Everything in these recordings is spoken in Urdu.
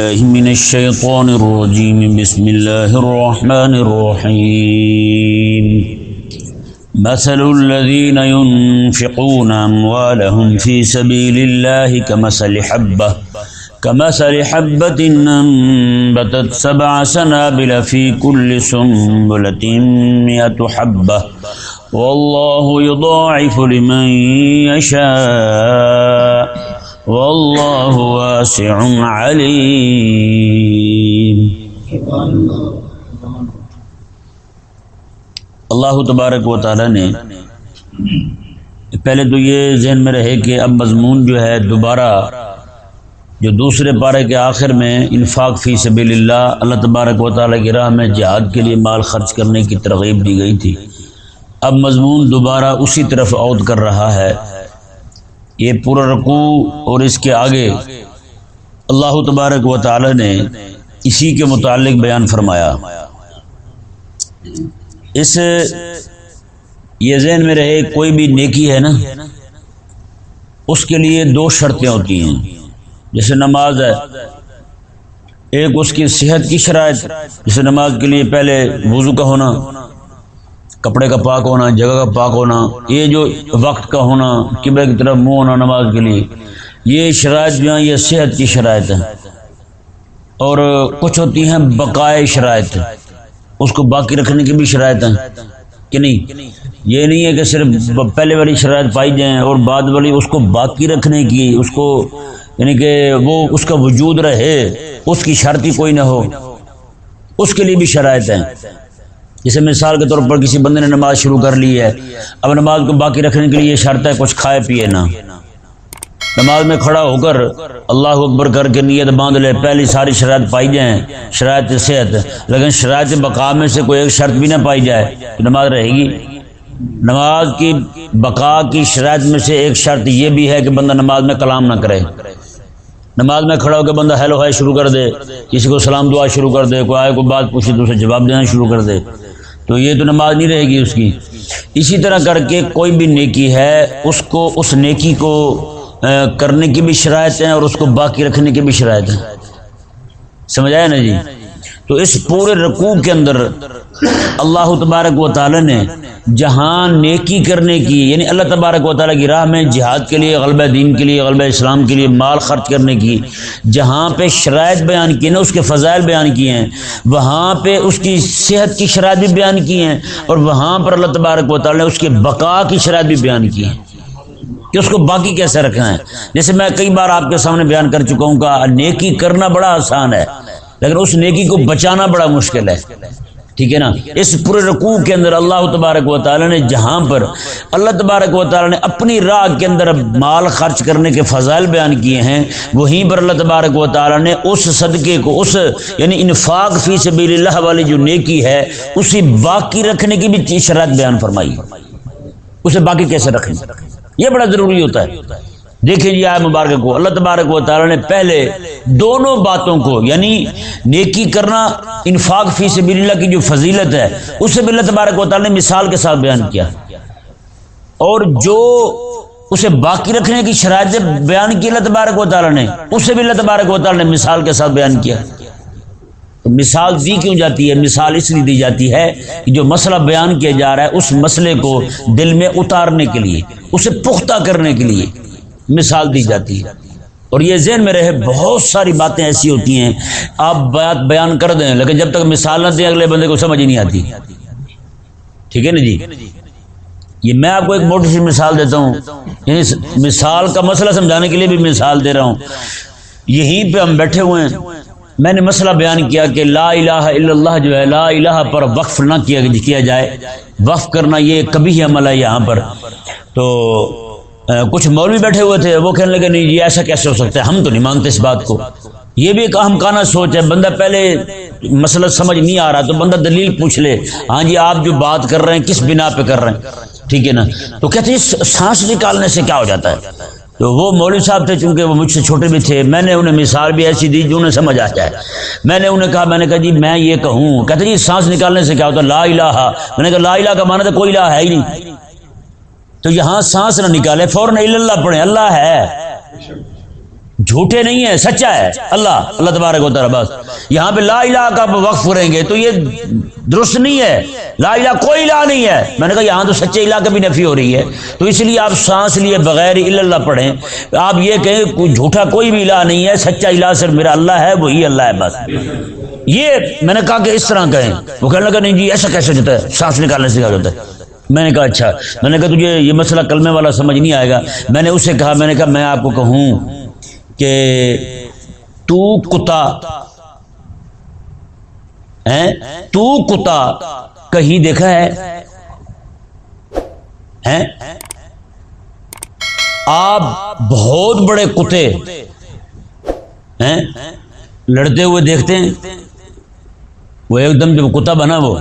الله من الشيطان الرجيم. بسم الله الرحمن الرحيم. مثل الذين ينفقون أموالهم في سبيل الله كمثل حبة كمثل حبة أنبتت سبع سنابل في كل سنبلة مئة حبة. والله يضاعف لمن يشاء. واللہ واسع علیم. اللہ تبارک و تعالی نے پہلے تو یہ ذہن میں رہے کہ اب مضمون جو ہے دوبارہ جو دوسرے پارے کے آخر میں انفاق فی سبیل اللہ اللہ تبارک و تعالیٰ کی راہ میں جہاد کے لیے مال خرچ کرنے کی ترغیب دی گئی تھی۔ اب مضمون دوبارہ اسی طرف عود کر رہا ہے۔ یہ پورا رقو اور اس کے آگے اللہ تبارک و تعالی نے اسی کے متعلق بیان فرمایا۔ اس یہ ذہن میں رہے کوئی بھی نیکی ہے نا، اس کے لیے دو شرطیں ہوتی ہیں۔ جیسے نماز ہے، ایک اس کی صحت کی شرائط، جیسے نماز کے لیے پہلے وضو کا ہونا کپڑے کا پاک ہونا، جگہ کا پاک ہونا، یہ جو وقت کا ہونا قبلہ کی طرف منہ ہونا نماز کے لیے، یہ شرائط جو ہیں، یہ صحت کی شرائط ہیں۔ اور کچھ ہوتی ہیں بقائے شرائط، اس کو باقی رکھنے کی بھی شرائط ہیں، کہ نہیں؟ یہ نہیں ہے کہ صرف پہلے والی شرائط پائی جائیں اور بعد والی اس کو باقی رکھنے کی، اس کو یعنی کہ وہ اس کا وجود رہے، اس کی شرط ہی کوئی نہ ہو۔ اس کے لیے بھی شرائط ہیں۔ جیسے مثال کے طور پر کسی بندے نے نماز شروع کر لی ہے، اب نماز کو باقی رکھنے کے لیے یہ شرط ہے کچھ کھائے پیے نہ۔ نماز میں کھڑا ہو کر اللہ اکبر کر کے نیت باندھ لے، پہلی ساری شرائط پائی جائیں، شرائط صحت۔ لیکن شرائط بقا میں سے کوئی ایک شرط بھی نہ پائی جائے تو نماز رہے گی۔ نماز کی بقا کی شرائط میں سے ایک شرط یہ بھی ہے کہ بندہ نماز میں کلام نہ کرے۔ نماز میں کھڑا ہو کے بندہ ہیلو ہائی شروع کر دے، کسی کو سلام دعا شروع کر دے، کوئی آئے، کوئی بات پوچھے تو اسے جواب دینا شروع کر دے۔ تو یہ تو نماز نہیں رہے گی اس کی۔ اسی طرح کر کے کوئی بھی نیکی ہے، اس کو، اس نیکی کو کرنے کی بھی شرائط ہیں اور اس کو باقی رکھنے کی بھی شرائط ہیں۔ سمجھ آیا نا جی؟ تو اس پورے رکوع کے اندر اللہ تبارک و تعالی نے جہاں نیکی کرنے کی یعنی اللہ تبارک و تعالیٰ کی راہ میں جہاد کے لیے، غلبہ دین کے لیے، غلبہ اسلام کے لیے مال خرچ کرنے کی، جہاں پہ شرائط بیان کی نا اس کے فضائل بیان کیے ہیں، وہاں پہ اس کی صحت کی شرائط بھی بیان کی ہیں اور وہاں پر اللہ تبارک و تعالیٰ نے اس کے بقا کی شرائط بھی بیان کی ہیں۔ کہ اس کو باقی کیسے رکھنا ہے؟ جیسے میں کئی بار آپ کے سامنے بیان کر چکا ہوں کہ نیکی کرنا بڑا آسان ہے، لیکن اس نیکی کو بچانا بڑا مشکل ہے۔ ٹھیک ہے نا؟ اس پورے رقوع کے اندر اللہ تبارک و تعالیٰ نے جہاں پر اللہ تبارک و تعالیٰ نے اپنی راہ کے اندر مال خرچ کرنے کے فضائل بیان کیے ہیں، وہیں پر اللہ تبارک و تعالیٰ نے اس صدقے کو، اس یعنی انفاق فی سبیل اللہ والی جو نیکی ہے، اسی باقی رکھنے کی بھی شرائط بیان فرمائی۔ اسے باقی کیسے رکھیں؟ یہ بڑا ضروری ہوتا ہے۔ دیکھیں جی آئے مبارک کو، اللہ تبارک و تعالیٰ نے پہلے دونوں باتوں کو یعنی نیکی کرنا، انفاق فی سے اللہ کی جو فضیلت ہے، اس سے بھی اللہ تبارک و تعالیٰ نے مثال کے ساتھ بیان کیا۔ اور جو اسے باقی رکھنے کی شرائط بیان کی اللہ تبارک و تعالیٰ نے، اس سے بھی اللہ تبارک و تعالیٰ نے مثال کے ساتھ بیان کیا۔ تو مثال دی کیوں جاتی ہے؟ مثال اس لیے دی جاتی ہے کہ جو مسئلہ بیان کیا جا رہا ہے، اس مسئلے کو دل میں اتارنے کے لیے، اسے پختہ کرنے کے لیے۔ مثال دی جاتی ہے۔ اور یہ ذہن میں رہے بہت ساری باتیں ایسی ہوتی ہیں، آپ بات بیان کر دیں، لیکن جب تک مثال نہ دیں، اگلے بندے کو سمجھ ہی نہیں آتی۔ ٹھیک ہے نا جی؟ یہ میں آپ کو ایک موٹی سی مثال دیتا ہوں۔ یعنی مثال کا مسئلہ سمجھانے کے لیے بھی مثال دے رہا ہوں۔ یہیں پہ ہم بیٹھے ہوئے ہیں۔ میں نے مسئلہ بیان کیا کہ لا الہ الا اللہ جو ہے، لا الہ پر وقف نہ کیا جائے۔ وقف کرنا یہ کبھی ہی عمل ہے یہاں پر۔ تو کچھ مولوی بیٹھے ہوئے تھے، وہ کہنے لگے، نہیں یہ ایسا کیسے ہو سکتا ہے؟ ہم تو نہیں مانتے اس بات کو۔ یہ بھی ایک اہم کانا سوچ ہے۔ بندہ پہلے مسئلہ سمجھ نہیں آ رہا، تو بندہ دلیل پوچھ لے۔ ہاں جی آپ جو بات کر رہے ہیں، کس بنا پہ کر رہے ہیں؟ ٹھیک ہے نا؟ تو کہتے ہیں سانس نکالنے سے کیا ہو جاتا ہے؟ تو وہ مولوی صاحب تھے، چونکہ وہ مجھ سے چھوٹے بھی تھے، میں نے انہیں مثال بھی ایسی دی جو انہیں سمجھ آ جائے۔ میں نے انہیں کہا، میں نے کہا جی میں یہ کہوں۔ کہتے جی سانس نکالنے سے کیا ہوتا ہے؟ لا الہ۔ میں نے کہا، لا الہ کا مانا تو کوئی الہ ہے ہی نہیں۔ تو یہاں سانس نہ نکالے، فوراً اللہ پڑھے اللہ ہے۔ جھوٹے نہیں ہے سچا ہے۔ اللہ اللہ تبارک و تعالیٰ، بس۔ یہاں پہ لا الہ کا وقف کریں گے تو یہ درست نہیں ہے۔ لا الہ کوئی الہ نہیں ہے۔ میں نے کہا یہاں تو سچے الہ کا بھی نفی ہو رہی ہے۔ تو اس لیے آپ سانس لیے بغیر اللہ پڑھیں۔ آپ یہ کہیں جھوٹا کوئی بھی الہ نہیں ہے، سچا الہ صرف میرا اللہ ہے، وہی اللہ ہے، بس۔ یہ میں نے کہا کہ اس طرح کہیں۔ وہ کہنے لگا، نہیں جی ایسا کیسے ہوتا ہے؟ سانس نکالنے سے کیا ہوتا ہے؟ میں نے کہا اچھا. میں نے کہا، تجھے یہ مسئلہ کلمے والا سمجھ نہیں آئے گا. میں نے اسے کہا، میں نے کہا، میں آپ کو کہوں کہ تو کتا تو کتا کہیں دیکھا ہے؟ آپ بہت بڑے کتے لڑتے ہوئے دیکھتے ہیں؟ وہ ایک دم جب کتا بنا وہ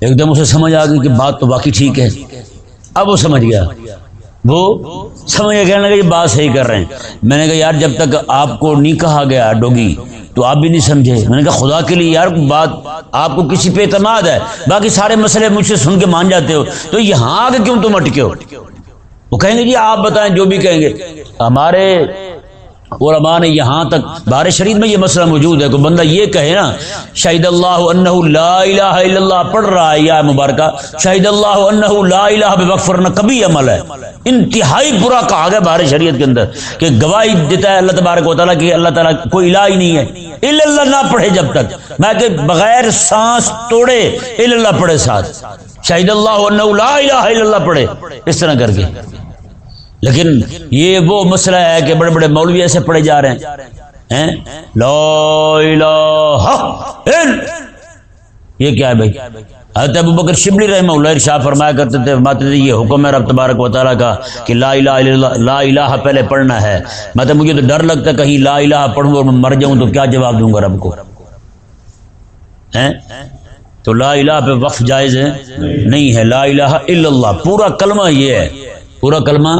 ایک دم اسے سمجھ آ گئی کہ بات تو باقی ٹھیک ہے۔ اب وہ سمجھ گیا۔ وہ سمجھ گیا کہنے لگا، یہ بات صحیح کر رہے ہیں۔ میں نے کہا، یار، جب تک آپ کو نہیں کہا گیا ڈوگی، تو آپ بھی نہیں سمجھے۔ میں نے کہا، خدا کے لیے یار، بات آپ کو کسی پہ اعتماد ہے، باقی سارے مسئلے مجھ سے سن کے مان جاتے ہو۔ تو یہاں آ کے کیوں تم اٹکے ہو؟ وہ کہیں گے جی آپ بتائیں، جو بھی کہیں گے۔ ہمارے علماء نے یہاں تک بار شریف میں یہ مسئلہ موجود ہے کوئی بندہ یہ کہے نا، شہید اللہ انہ لا الہ الا اللہ پڑھ رہا ہے، یا مبارکہ، شہید اللہ انہ لا الہ بے کبھی عمل ہے۔ انتہائی برا کہا گیا بار شریعت کے اندر کہ گواہی دیتا ہے اللہ تبارک و تعالیٰ کہ اللہ تعالیٰ کوئی الہ ہی نہیں ہے۔ الا اللہ نہ پڑھے جب تک۔ میں کہ بغیر سانس توڑے الا اللہ پڑھے ساتھ۔ شہید اللہ انہ لا الہ الا اللہ پڑھے۔ اس طرح کر کے۔ لیکن یہ وہ مسئلہ ہے کہ بڑے بڑے مولوی ایسے پڑھے جا رہے ہیں لا الہ یہ کیا ہے بھائی؟ حضرت ابو بکر شبلی رحمہ اللہ شاہ فرمایا کرتے تھے، فرماتے تھے، یہ حکم ہے رب تبارک و تعالیٰ کا کہ لا الہ الا لا الہ پہلے پڑھنا ہے۔ میں تو مجھے تو ڈر لگتا ہے کہیں لا الہ پڑھوں اور میں مر جاؤں تو کیا جواب دوں گا رب کو؟ ہیں؟ تو لا الہ پہ وقف جائز ہے؟ نہیں ہے۔ لا الہ الا اللہ، پورا کلمہ یہ ہے۔ پورا کلمہ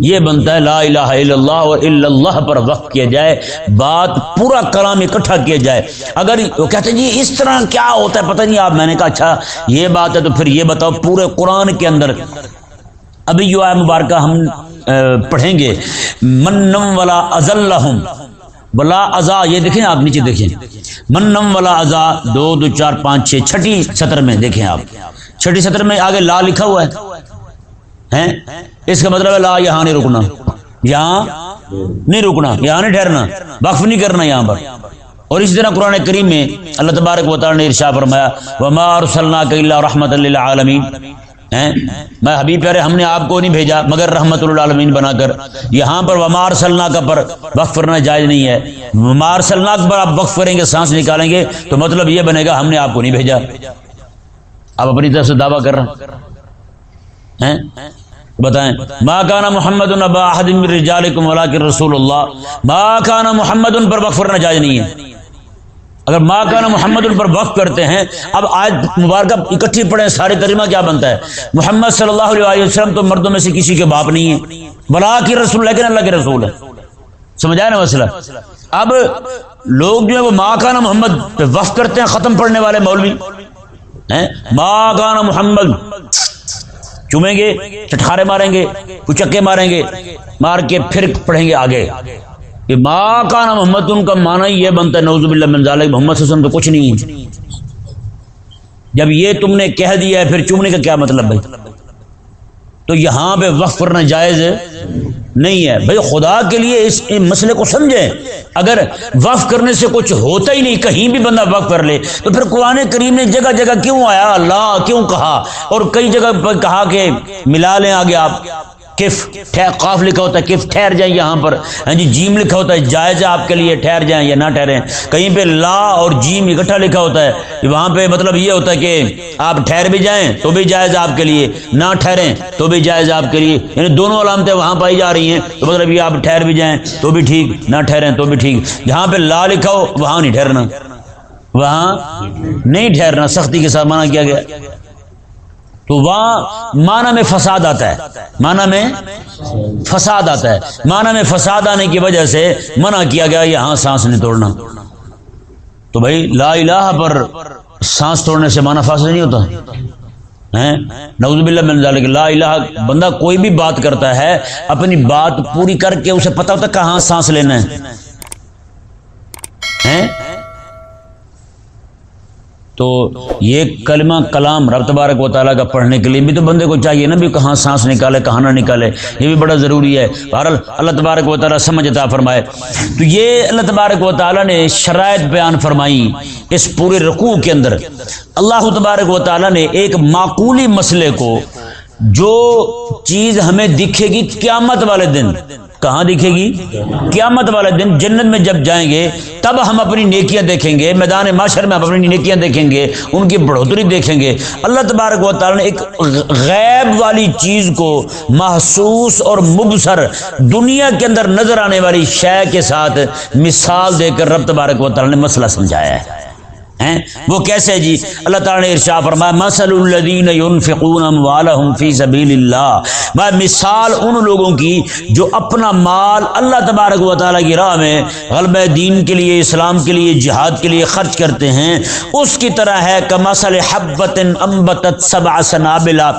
یہ بنتا ہے لا الہ الا اللہ اور الا اللہ پر وقت کیا جائے، بات پورا کلام اکٹھا کیا جائے۔ اگر وہ کہتے ہیں جی اس طرح کیا ہوتا ہے، پتہ نہیں، آپ میں نے کہا اچھا یہ بات ہے تو پھر یہ بتاؤ پورے قرآن کے اندر۔ ابھی جو ہے مبارکہ ہم پڑھیں گے، منم ولا ازلہم۔ ولا ازا، یہ دیکھیں آپ نیچے دیکھیں۔ منم ولا ازا، دو دو چار پانچ چھ، چھٹی سطر میں دیکھیں آپ۔ چھٹی سطر میں آگے لا لکھا ہوا ہے۔ اس کا مطلب ہے لا، یہاں نہیں رکنا۔ یہاں نہیں رکنا، یہاں نہیں ٹھہرنا، وقف نہیں کرنا یہاں پر۔ اور اسی طرح قرآن کریم میں اللہ تبارک و تعالی نے ارشا فرمایا، وما ارسلناک الا رحمت للعالمین میں حبیب پیارے، ہم نے آپ کو نہیں بھیجا، مگر رحمت العالمین بنا کر۔ یہاں پر ومار سلنا کا پر وقف کرنا جائز نہیں ہے۔ ومار سلنا پر آپ وقف کریں گے، سانس نکالیں گے، تو مطلب یہ بنے گا، ہم نے آپ کو نہیں بھیجا۔ آپ اپنی طرف سے دعویٰ کر رہے ہیں؟ بتائیں۔ ما کانا محمد رسول اللہ۔ ما کانا محمد ان پر وقف کرنا جائز نہیں ہے۔ اگر ماں کانا محمد ان پر وقف کرتے ہیں، اب آج مبارکہ اکٹھی پڑھیں، سارے ترجمہ کیا بنتا ہے؟ محمد صلی اللہ علیہ وسلم تو مردوں میں سے کسی کے باپ نہیں ہے۔ بلا کی رسول لیکن اللہ کے رسول ہے۔ سمجھا نا مسئلہ؟ اب لوگ جو ہے وہ ماں کانا محمد پہ وقف کرتے ہیں، ختم پڑھنے والے مولوی۔ ماں کانا محمد۔ چومیں گے چٹخارے ماریں گے، کچکے ماریں گے، مار کے پھر پڑھیں گے آگے۔ کہ ماں کا نا محمد ان کا مانا یہ بنتا ہے نوزب اللہ محمد صلی اللہ علیہ وسلم تو کچھ نہیں۔ جب یہ تم نے کہہ دیا ہے، پھر چومنے کا کیا مطلب بھائی؟ تو یہاں پہ وقف کرنا جائز نہیں ہے۔ بھائی خدا کے لیے اس مسئلے کو سمجھیں۔ اگر وقف کرنے سے کچھ ہوتا ہی نہیں، کہیں بھی بندہ وقف کر لے، تو پھر قرآن کریم نے جگہ جگہ کیوں آیا؟ اللہ کیوں کہا؟ اور کئی جگہ پر کہا کہ ملا لیں آگے آپ۔ کف قاف لکھا ہوتا ہے کف ٹھہر جائیں یہاں پر۔ ہاں جی جیم لکھا ہوتا ہے جائز آپ کے لیے ٹھہر جائیں یا نہ ٹھہریں۔ کہیں پہ لا اور جیم اکٹھا لکھا ہوتا ہے۔ وہاں پہ مطلب یہ ہوتا ہے کہ آپ ٹھہر بھی جائیں تو بھی جائز آپ کے لیے، نہ ٹھہریں تو بھی جائز آپ کے لیے۔ یعنی دونوں علامتیں وہاں پائی جا رہی ہیں۔ تو مطلب یہ آپ ٹھہر بھی جائیں تو بھی ٹھیک، نہ ٹھہریں تو بھی ٹھیک۔ جہاں پہ لا لکھا ہو، وہاں نہیں ٹھہرنا۔ وہاں نہیں ٹھہرنا، سختی کے ساتھ منع کیا گیا۔ تو وہاں معنی میں فساد آتا ہے۔ معنی میں فساد آتا ہے۔ معنی میں فساد آنے کی وجہ سے منع کیا گیا یہاں سانس نہیں توڑنا۔ تو بھائی لا الہ پر سانس توڑنے سے معنی فاسد نہیں ہوتا۔ نوز باللہ من ذالک۔ لا الہ بندہ کوئی بھی بات کرتا ہے، اپنی بات پوری کر کے اسے پتہ ہوتا کہاں سانس لینا ہے۔ تو یہ کلمہ کلام رب تبارک و تعالیٰ کا پڑھنے کے لیے بھی تو بندے کو چاہیے نا بھی کہاں سانس نکالے، کہاں نہ نکالے، یہ بھی بڑا ضروری ہے۔ بہرحال اللہ تبارک و تعالیٰ سمجھتا فرمائے۔ تو یہ اللہ تبارک و تعالیٰ نے شرائط بیان فرمائی اس پورے رقوع کے اندر۔ اللہ تبارک و تعالیٰ نے ایک معقولی مسئلے کو جو چیز ہمیں دکھے گی قیامت والے دن۔ کہاں دکھے گی؟ قیامت والے دن۔ جنت میں جب جائیں گے، تب ہم اپنی نیکیاں دیکھیں گے۔ میدان معاشر میں ہم اپنی نیکیاں دیکھیں گے۔ ان کی بڑھوتری دیکھیں گے۔ اللہ تبارک و تعالیٰ نے ایک غیب والی چیز کو محسوس اور مبصر دنیا کے اندر نظر آنے والی شے کے ساتھ مثال دے کر رب تبارک و تعالیٰ نے مسئلہ سمجھایا ہے۔ ہیں؟ وہ کیسے جی؟ اللہ تعالیٰ نے ارشا فرمایا مسل الدین ينفقون اموالهم فی سبیل اللہ میں مثال ان لوگوں کی جو اپنا مال اللہ تبارک و تعالیٰ کی راہ میں غلب دین کے لیے، اسلام کے لیے، جہاد کے لیے خرچ کرتے ہیں۔ اس کی طرح ہے کمسل حبت امبتت سبع سنابلا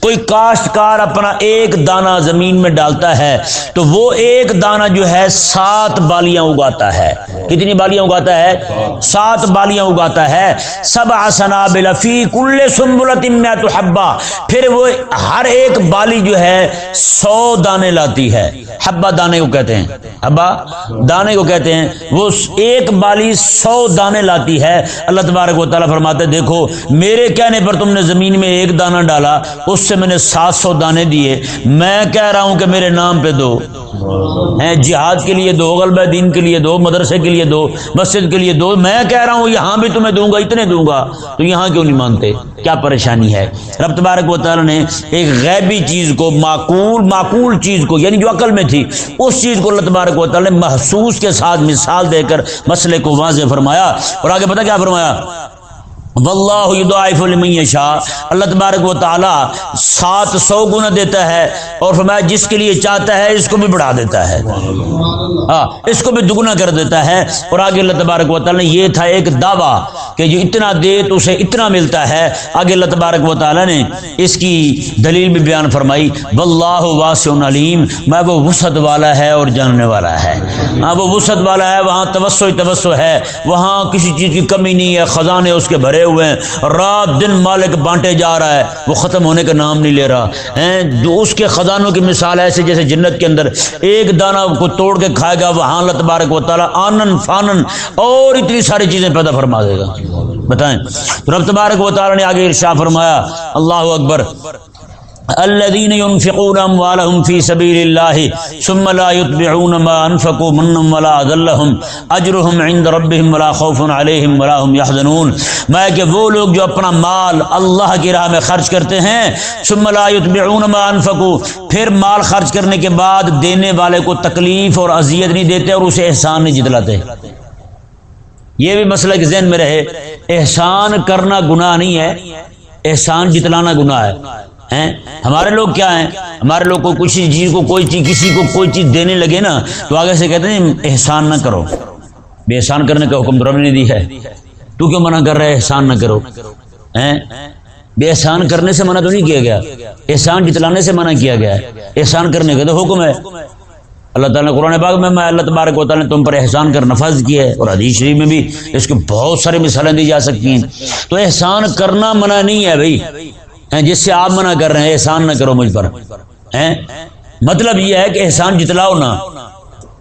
کوئی کاشتکار اپنا ایک دانہ زمین میں ڈالتا ہے، تو وہ ایک دانہ جو ہے، سات بالیاں اگاتا ہے۔ کتنی بالیاں اگاتا ہے؟ سات بالیاں اگاتا آتا ہے۔ سب آسنا بلفی کل سنبلت تو حبا پھر وہ ہر ایک بالی جو ہے، سو دانے لاتی ہے۔ حبا دانے کو کہتے ہیں۔ حبا دانے کو کہتے ہیں۔ وہ ایک بالی سو دانے لاتی ہے۔ اللہ تبارک و تعالیٰ فرماتے دیکھو، میرے کہنے پر تم نے زمین میں ایک دانہ ڈالا، اس سے میں نے سات سو دانے دیے۔ میں کہہ رہا ہوں کہ میرے نام پہ دو۔ ہیں، جہاد کے لیے دو، غلبہ دین کے لیے دو، مدرسے کے لیے دو، مسجد کے لیے دو۔ میں کہہ رہا ہوں، یہاں بھی تمہیں دوں گا، اتنے دوں گا۔ تو یہاں کیوں نہیں مانتے؟ کیا پریشانی ہے؟ رب تبارک و تعالیٰ نے ایک غیبی چیز کو، معقول معقول چیز کو یعنی جو عقل میں تھی، اس چیز کو اللہ تبارک و تعالیٰ نے محسوس کے ساتھ مثال دے کر مسئلے کو واضح فرمایا۔ اور آگے پتہ کیا فرمایا؟ واللہ یضاعف لمن یشاء۔ اللہ تبارک و تعالی سات سو گنا دیتا ہے اور فرمایا جس کے لیے چاہتا ہے اس کو بھی بڑھا دیتا ہے۔ ہاں اس کو بھی دگنا کر دیتا ہے۔ اور آگے اللہ تبارک و تعالی نے یہ تھا ایک دعویٰ کہ جو اتنا دے تو اسے اتنا ملتا ہے۔ آگے اللہ تبارک و تعالی نے اس کی دلیل بھی بیان فرمائی۔ واللہ واسع علیم، میں وہ وسعت والا ہے اور جاننے والا ہے۔ ہاں وہ وسعت والا ہے، وہاں توسع توسع ہے۔ وہاں کسی چیز کی کمی نہیں ہے، خزانے اس کے بھرے ہوئے ہیں۔ رات دن مالک بانٹے جا رہا ہے۔ وہ ختم ہونے کا نام نہیں لے رہا۔ جو اس کے خزانوں کی مثال ایسے جیسے جنت کے اندر ایک دانہ کو توڑ کے کھائے گا، وہاں اللہ تبارک و تعالیٰ آنن فانن اور اتنی ساری چیزیں پیدا فرما دے گا۔ بتائیں۔ رب تبارک و تعالیٰ نے آگے ارشا فرمایا، اللہ اکبر الذين ينفقون اموالهم في سبيل الله ثم لا يتبعون ما انفقوا منهم ولا ذلهم اجرهم عند ربهم ولا خوف عليهم ولا هم يحزنون. میں کہ وہ لوگ جو اپنا مال اللہ کی راہ میں خرچ کرتے ہیں، ثم لا يتبعون ما انفقوا پھر مال خرچ کرنے کے بعد دینے والے کو تکلیف اور اذیت نہیں دیتے اور اسے احسان نہیں جتلاتے۔ یہ بھی مسئلہ کہ ذہن میں رہے، احسان کرنا گناہ نہیں ہے، احسان جتلانا گناہ ہے۔ ہمارے لوگ کیا ہیں؟ ہمارے لوگ کو کسی چیز کو، کوئی چیز، کسی کو کوئی چیز دینے لگے نا، تو آگے سے کہتے ہیں جی، احسان نہ کرو۔ بے احسان کرنے کا حکم رب نے دی ہے۔ تو کیوں منع کر رہا ہے احسان نہ کرو۔ بے احسان کرنے سے منع تو نہیں کیا گیا۔ احسان جتلانے سے منع کیا گیا۔ ہے احسان کرنے کا تو حکم ہے۔ اللہ تعالیٰ نے قرآن پاک میں میں اللہ تبارک و تعالیٰ نے تم پر احسان کر نفذ کیا ہے۔ اور حدیث شریف میں بھی اس کے بہت سارے مثالیں دی جا سکتی ہیں۔ تو احسان کرنا منع نہیں ہے بھائی۔ جس سے آپ منع کر رہے ہیں، احسان نہ کرو مجھ پر۔ مطلب یہ ہے کہ احسان جتلاؤ نہ۔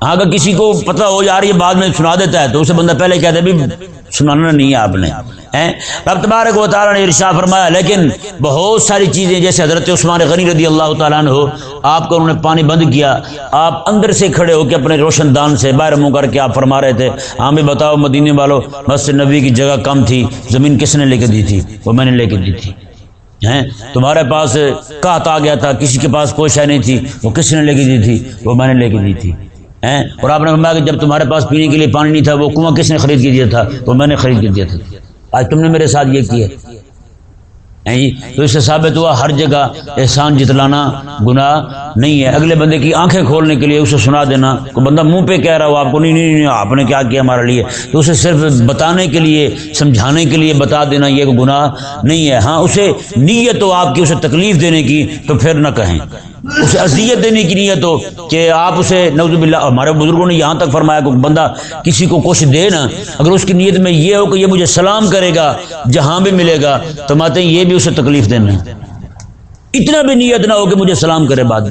ہاں، اگر کسی کو پتہ ہو جا رہی ہے بعد میں سنا دیتا ہے، تو اسے بندہ پہلے کہتا ہے سنانا نہیں ہے آپ نے۔ رب تبارک و تعالیٰ نے ارشا فرمایا، لیکن بہت ساری چیزیں، جیسے حضرت عثمان غنی رضی اللہ تعالیٰ عنہ، آپ کو انہوں نے پانی بند کیا۔ آپ اندر سے کھڑے ہو کے اپنے روشن دان سے باہر منہ کر کے آپ فرما رہے تھے ہاں بھی بتاؤ، مدینے والوں، مسجد نبی کی جگہ کم تھی، زمین کس نے لے کے دی تھی؟ وہ میں نے لے کے دی تھی۔ ہیں؟ تمہارے پاس کہت آ گیا تھا، کسی کے پاس کوئی شے نہیں تھی، وہ کس نے لے کے دی تھی؟ وہ میں نے لے کے دی تھی۔ ہیں؟ اور آپ نے فرمایا کہ جب تمہارے پاس پینے کے لیے پانی نہیں تھا، وہ کنواں کس نے خرید کے دیا تھا؟ وہ میں نے خرید کے دیا تھا۔ آج تم نے میرے ساتھ یہ کیا۔ تو اس سے ثابت ہوا ہر جگہ احسان جتلانا گناہ نہیں ہے۔ اگلے بندے کی آنکھیں کھولنے کے لیے اسے سنا دینا۔ کوئی بندہ منہ پہ کہہ رہا ہو، آپ کو نہیں نہیں نہیں آپ نے کیا کیا ہمارے لیے؟ تو اسے صرف بتانے کے لیے، سمجھانے کے لیے بتا دینا یہ گناہ نہیں ہے۔ ہاں اسے نیت تو آپ کی، اسے تکلیف دینے کی، تو پھر نہ کہیں۔ اسے اذیت دینے کی نیت ہو کہ آپ اسے نوز باللہ، ہمارے بزرگوں نے یہاں تک فرمایا کہ بندہ کسی کو کچھ دے نا، اگر اس کی نیت میں یہ ہو کہ یہ مجھے سلام کرے گا، جہاں بھی ملے گا، تو ماتے ہیں یہ بھی اسے تکلیف دینا اتنا بھی نیت نہ ہو کہ مجھے سلام کرے بعد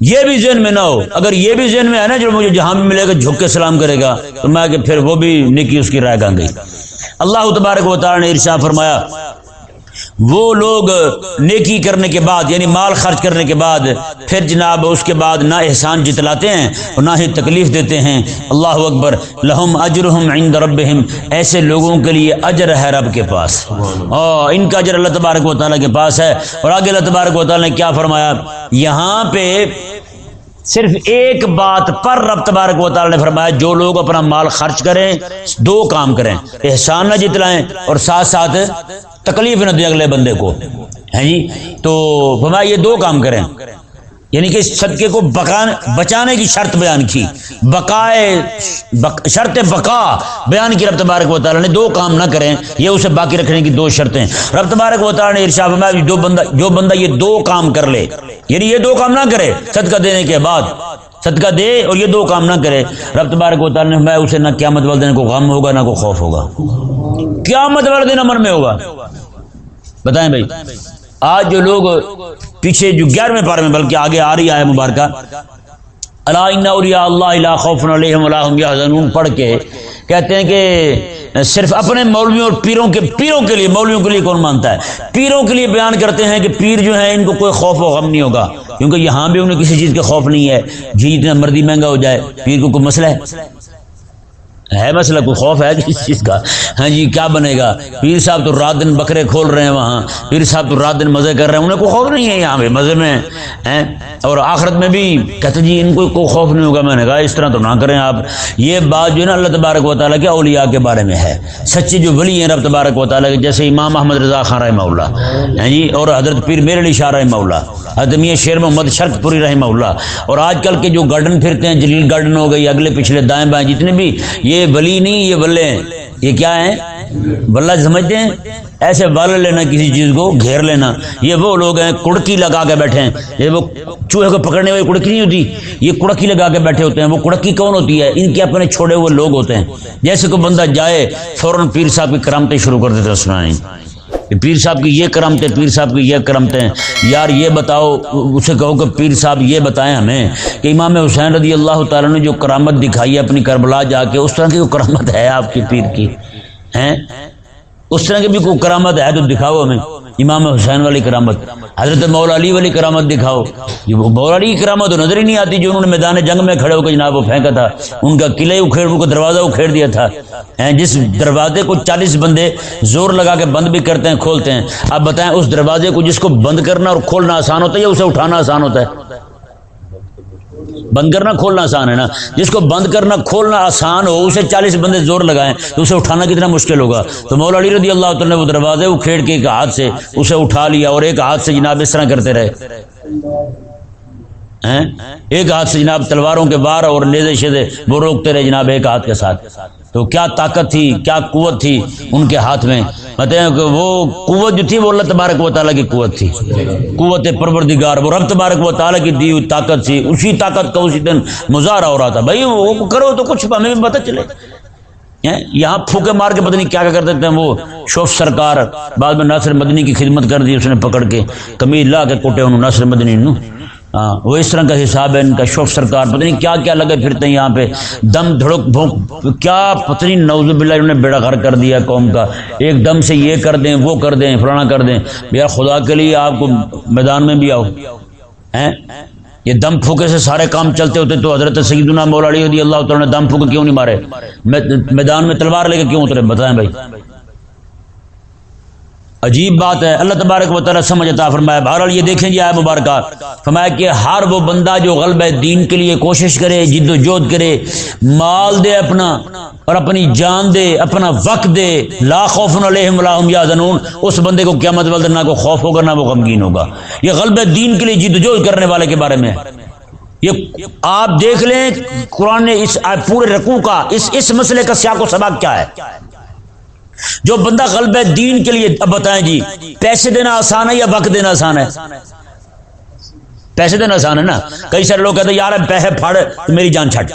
یہ بھی ذہن میں نہ ہو، اگر یہ بھی ذہن میں ہے نا، جو مجھے جہاں بھی ملے گا، جھک کے سلام کرے گا، تو میں کہ پھر وہ بھی نیکی اس کی رائے گا گئی۔ اللہ تبارک و تعالی نے ارشاد فرمایا وہ لوگ نیکی کرنے کے بعد یعنی مال خرچ کرنے کے بعد، پھر جناب اس کے بعد نہ احسان جتلاتے ہیں اور نہ ہی تکلیف دیتے ہیں۔ اللہ اکبر، لہم اجرہم عند ربہم۔ ایسے لوگوں کے لیے اجر ہے رب کے پاس۔ اور ان کا اجر اللہ تبارک و تعالیٰ کے پاس ہے۔ اور آگے اللہ تبارک و تعالیٰ نے کیا فرمایا؟ یہاں پہ صرف ایک بات پر رب تبارک و تعالی نے فرمایا، جو لوگ اپنا مال خرچ کریں، دو کام کریں، احسان نہ جتلائیں اور ساتھ ساتھ تکلیف نہ دیں اگلے بندے کو ہے جی؟ تو فرمایا، یہ دو کام کریں۔ یعنی کہ صدقے کو بچانے کی شرط بیان کی۔ بقائے، بق، شرط بقا بیان کی رب تبارک و تعالیٰ نے۔ دو کام نہ کریں، یہ اسے باقی رکھنے کی دو شرطیں۔ رب تبارک و تعالیٰ نے ارشا فرمایا جو بندہ جو بندہ یہ دو کام کر لے یعنی یہ دو کام نہ کرے، صدقہ دینے کے بعد۔ صدقہ دے اور یہ دو کام نہ کرے۔ رب تبارک و تعالیٰ نے فرمایا، اسے نہ قیامت والے دن کو غم ہوگا، نہ کو خوف ہوگا۔ قیامت والے دن امر میں ہوگا۔ بتائیں بھائی، آج جو لوگ پیچھے جو گیارہویں پارے میں، بلکہ آگے آ رہی ہے مبارکہ اللہ اللہ خوف علیہم پڑھ کے کہتے ہیں کہ صرف اپنے مولویوں اور پیروں کے پیروں کے لیے، مولویوں کے لیے کون مانتا ہے؟ پیروں کے لیے بیان کرتے ہیں کہ پیر جو ہیں، ان کو کوئی خوف و غم نہیں ہوگا، کیونکہ یہاں بھی انہیں کسی چیز کا خوف نہیں ہے۔ جی اتنا مردی مہنگا ہو جائے، پیر کو کوئی مسئلہ ہے؟ ہے مسئلہ کوئی خوف ہے جی کس چیز کا؟ ہاں جی کیا بنے گا؟ پیر صاحب تو رات دن بکرے کھول رہے ہیں وہاں۔ پیر صاحب تو رات دن مزے کر رہے ہیں۔ انہیں کوئی خوف نہیں ہے یہاں پہ مزے میں، ہیں؟ اور آخرت میں بھی کہتے جی ان کو کوئی خوف نہیں ہوگا۔ میں نے کہا، اس طرح تو نہ کریں آپ۔ یہ بات جو ہے نا اللہ تبارک و تعالیٰ کے اولیاء کے بارے میں ہے۔ سچی جو ولی ہیں رب تبارک و تعالیٰ کے، جیسے امام محمد رضا خان رحمہ اللہ، ہیں جی؟ اور حضرت پیر میرے علی شاہ رحمہ اللہ، حضرت میاں شیر محمد شرط پوری رحمہ اللہ۔ اور آج کل کے جو گارڈن پھرتے ہیں، جلیل گارڈن ہو گئی، اگلے پچھلے دائیں بائیں، جتنے بھی یہ بلی نہیں، یہ بلے ہیں۔ یہ کیا ہیں؟ بلہ جی سمجھتے ہیں؟ ایسے بال لینا، کسی چیز کو گھیر لینا۔ یہ وہ لوگ ہیں، کڑکی لگا کے بیٹھے ہیں۔ یہ وہ چوہے کو پکڑنے والی کڑکی نہیں ہوتی۔ یہ کڑکی لگا کے بیٹھے ہوتے ہیں۔ وہ کڑکی کون ہوتی ہے؟ ان کے اپنے چھوڑے ہوئے لوگ ہوتے ہیں۔ جیسے کوئی بندہ جائے، فوراً پیر صاحب کی کرامتیں شروع کر دیتے سنائیں۔ پیر صاحب کی یہ کرمتے پیر صاحب کی یہ کرمتے ہیں یار یہ بتاؤ، اسے کہو کہ پیر صاحب یہ بتائیں ہمیں کہ امام حسین رضی اللہ تعالیٰ نے جو کرامت دکھائی ہے اپنی کربلا جا کے، اس طرح کی کرامت ہے آپ کی پیر کی؟ ہیں؟ اس طرح کی بھی کوئی کرامت ہے تو دکھاؤ ہمیں۔ امام حسین والی کرامت، حضرت مولا علی والی کرامت دکھاؤ۔ یہ مولا علی کی کرامت تو نظر ہی نہیں آتی جو انہوں نے میدان جنگ میں کھڑے ہو کے جناب وہ پھینکا تھا۔ ان کا قلعے اکھیڑ، ان کو دروازہ اکھیڑ دیا تھا۔ جس دروازے کو چالیس بندے زور لگا کے بند بھی کرتے ہیں، کھولتے ہیں۔ اب بتائیں، اس دروازے کو جس کو بند کرنا اور کھولنا آسان ہوتا ہے یا اسے اٹھانا آسان ہوتا ہے؟ بند کرنا کھولنا آسان ہے نا۔ جس کو بند کرنا کھولنا آسان ہو، اسے چالیس بندے زور لگائیں تو اسے اٹھانا کتنا مشکل ہوگا۔ تو مولا علی رضی اللہ تعالیٰ نے وہ دروازے وہ کھیڑ کے ایک ہاتھ سے اسے اٹھا لیا اور ایک ہاتھ سے جناب اس طرح کرتے رہے۔ ایک ہاتھ سے جناب تلواروں کے بار اور نیزے شیزے وہ روکتے رہے جناب ایک ہاتھ کے ساتھ۔ تو کیا طاقت تھی، کیا قوت تھی ان کے ہاتھ میں؟ ہیں کہ وہ قوت جو تھی، وہ اللہ تبارک و تعالیٰ کی قوت تھی۔ قوت پروردگار، وہ رب تبارک و تعالیٰ کی دی ہوئی طاقت تھی۔ اسی طاقت کا اسی دن مظاہرہ ہو رہا تھا۔ بھائی، وہ کرو تو کچھ ہمیں بھی پتہ چلے۔ یہاں پھوکے مار کے پتہ نہیں کیا کر دیتے ہیں۔ وہ شوف سرکار، بعد میں ناصر مدنی کی خدمت کر دی اس نے پکڑ کے۔ کمیز لا کے کوٹے انہوں ناصر مدنی نو۔ ہاں وہ اس طرح کا حساب ہے، ان کا شوف سرکار، پتہ نہیں کیا کیا لگے پھرتے ہیں یہاں پہ۔ دم دھڑک بھونک، کیا پتہ نہیں نوز باللہ، انہوں نے بیڑا گھر کر دیا قوم کا۔ ایک دم سے یہ کر دیں، وہ کر دیں، فلانا کر دیں۔ یار خدا کے لیے آپ کو میدان میں بھی آؤ۔ ہیں؟ یہ دم پھوکے سے سارے کام چلتے ہوتے تو حضرت سیدنا مولا علی رضی اللہ تعالیٰ نے دم پھوکے کیوں نہیں مارے؟ میدان میں تلوار لے کے کیوں اترے؟ بتائیں بھائی۔ عجیب بات ہے۔ اللہ تبارک و تعالیٰ سمجھتا فرمایا۔ بہرحال یہ دیکھیں جی آئے مبارکہ۔ فرمایا کہ ہر وہ بندہ جو غلب دین کے لیے کوشش کرے، جد و جہد کرے، مال دے اپنا اور اپنی جان دے، اپنا وقت دے، لا خوف علیہم ولا یا زنون اس بندے کو قیامت والد نہ کو خوف ہوگا، نہ وہ غمگین ہوگا۔ یہ غلب دین کے لیے جد و جہد کرنے والے کے بارے میں۔ یہ آپ دیکھ لیں، قرآن نے اس پورے رقو کا، اس اس مسئلے کا سیاق و سباق کیا ہے۔ جو بندہ غلب دین کے لیے اب بتائیں جی پیسے دینا آسان ہے یا وقت دینا آسان ہے؟ پیسے دینا آسان ہے نا؟ کئی سارے لوگ کہتے ہیں، یار پیسے پھاڑ میری جان چھٹ۔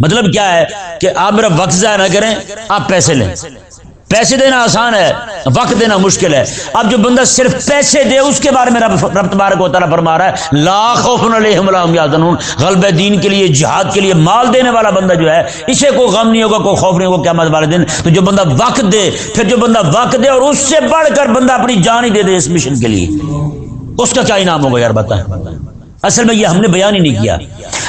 مطلب کیا ہے کہ آپ میرا وقت ضائع نہ کریں، آپ پیسے لیں۔ پیسے دینا آسان ہے، وقت دینا مشکل ہے۔ اب جو بندہ صرف پیسے دے، اس کے بارے میں رب تبارک و تعالیٰ فرما رہا ہے لاکھ غلب دین کے لیے، جہاد کے لیے مال دینے والا بندہ جو ہے، اسے کوئی غم نہیں ہوگا، کوئی خوف نہیں ہوگا قیامت والے دن۔ تو جو بندہ وقت دے، پھر جو بندہ وقت دے اور اس سے بڑھ کر بندہ اپنی جان ہی دے دے اس مشن کے لیے۔ اس کا کیا انعام ہوگا یار بتائیں۔ اصل میں یہ ہم نے بیان ہی نہیں کیا۔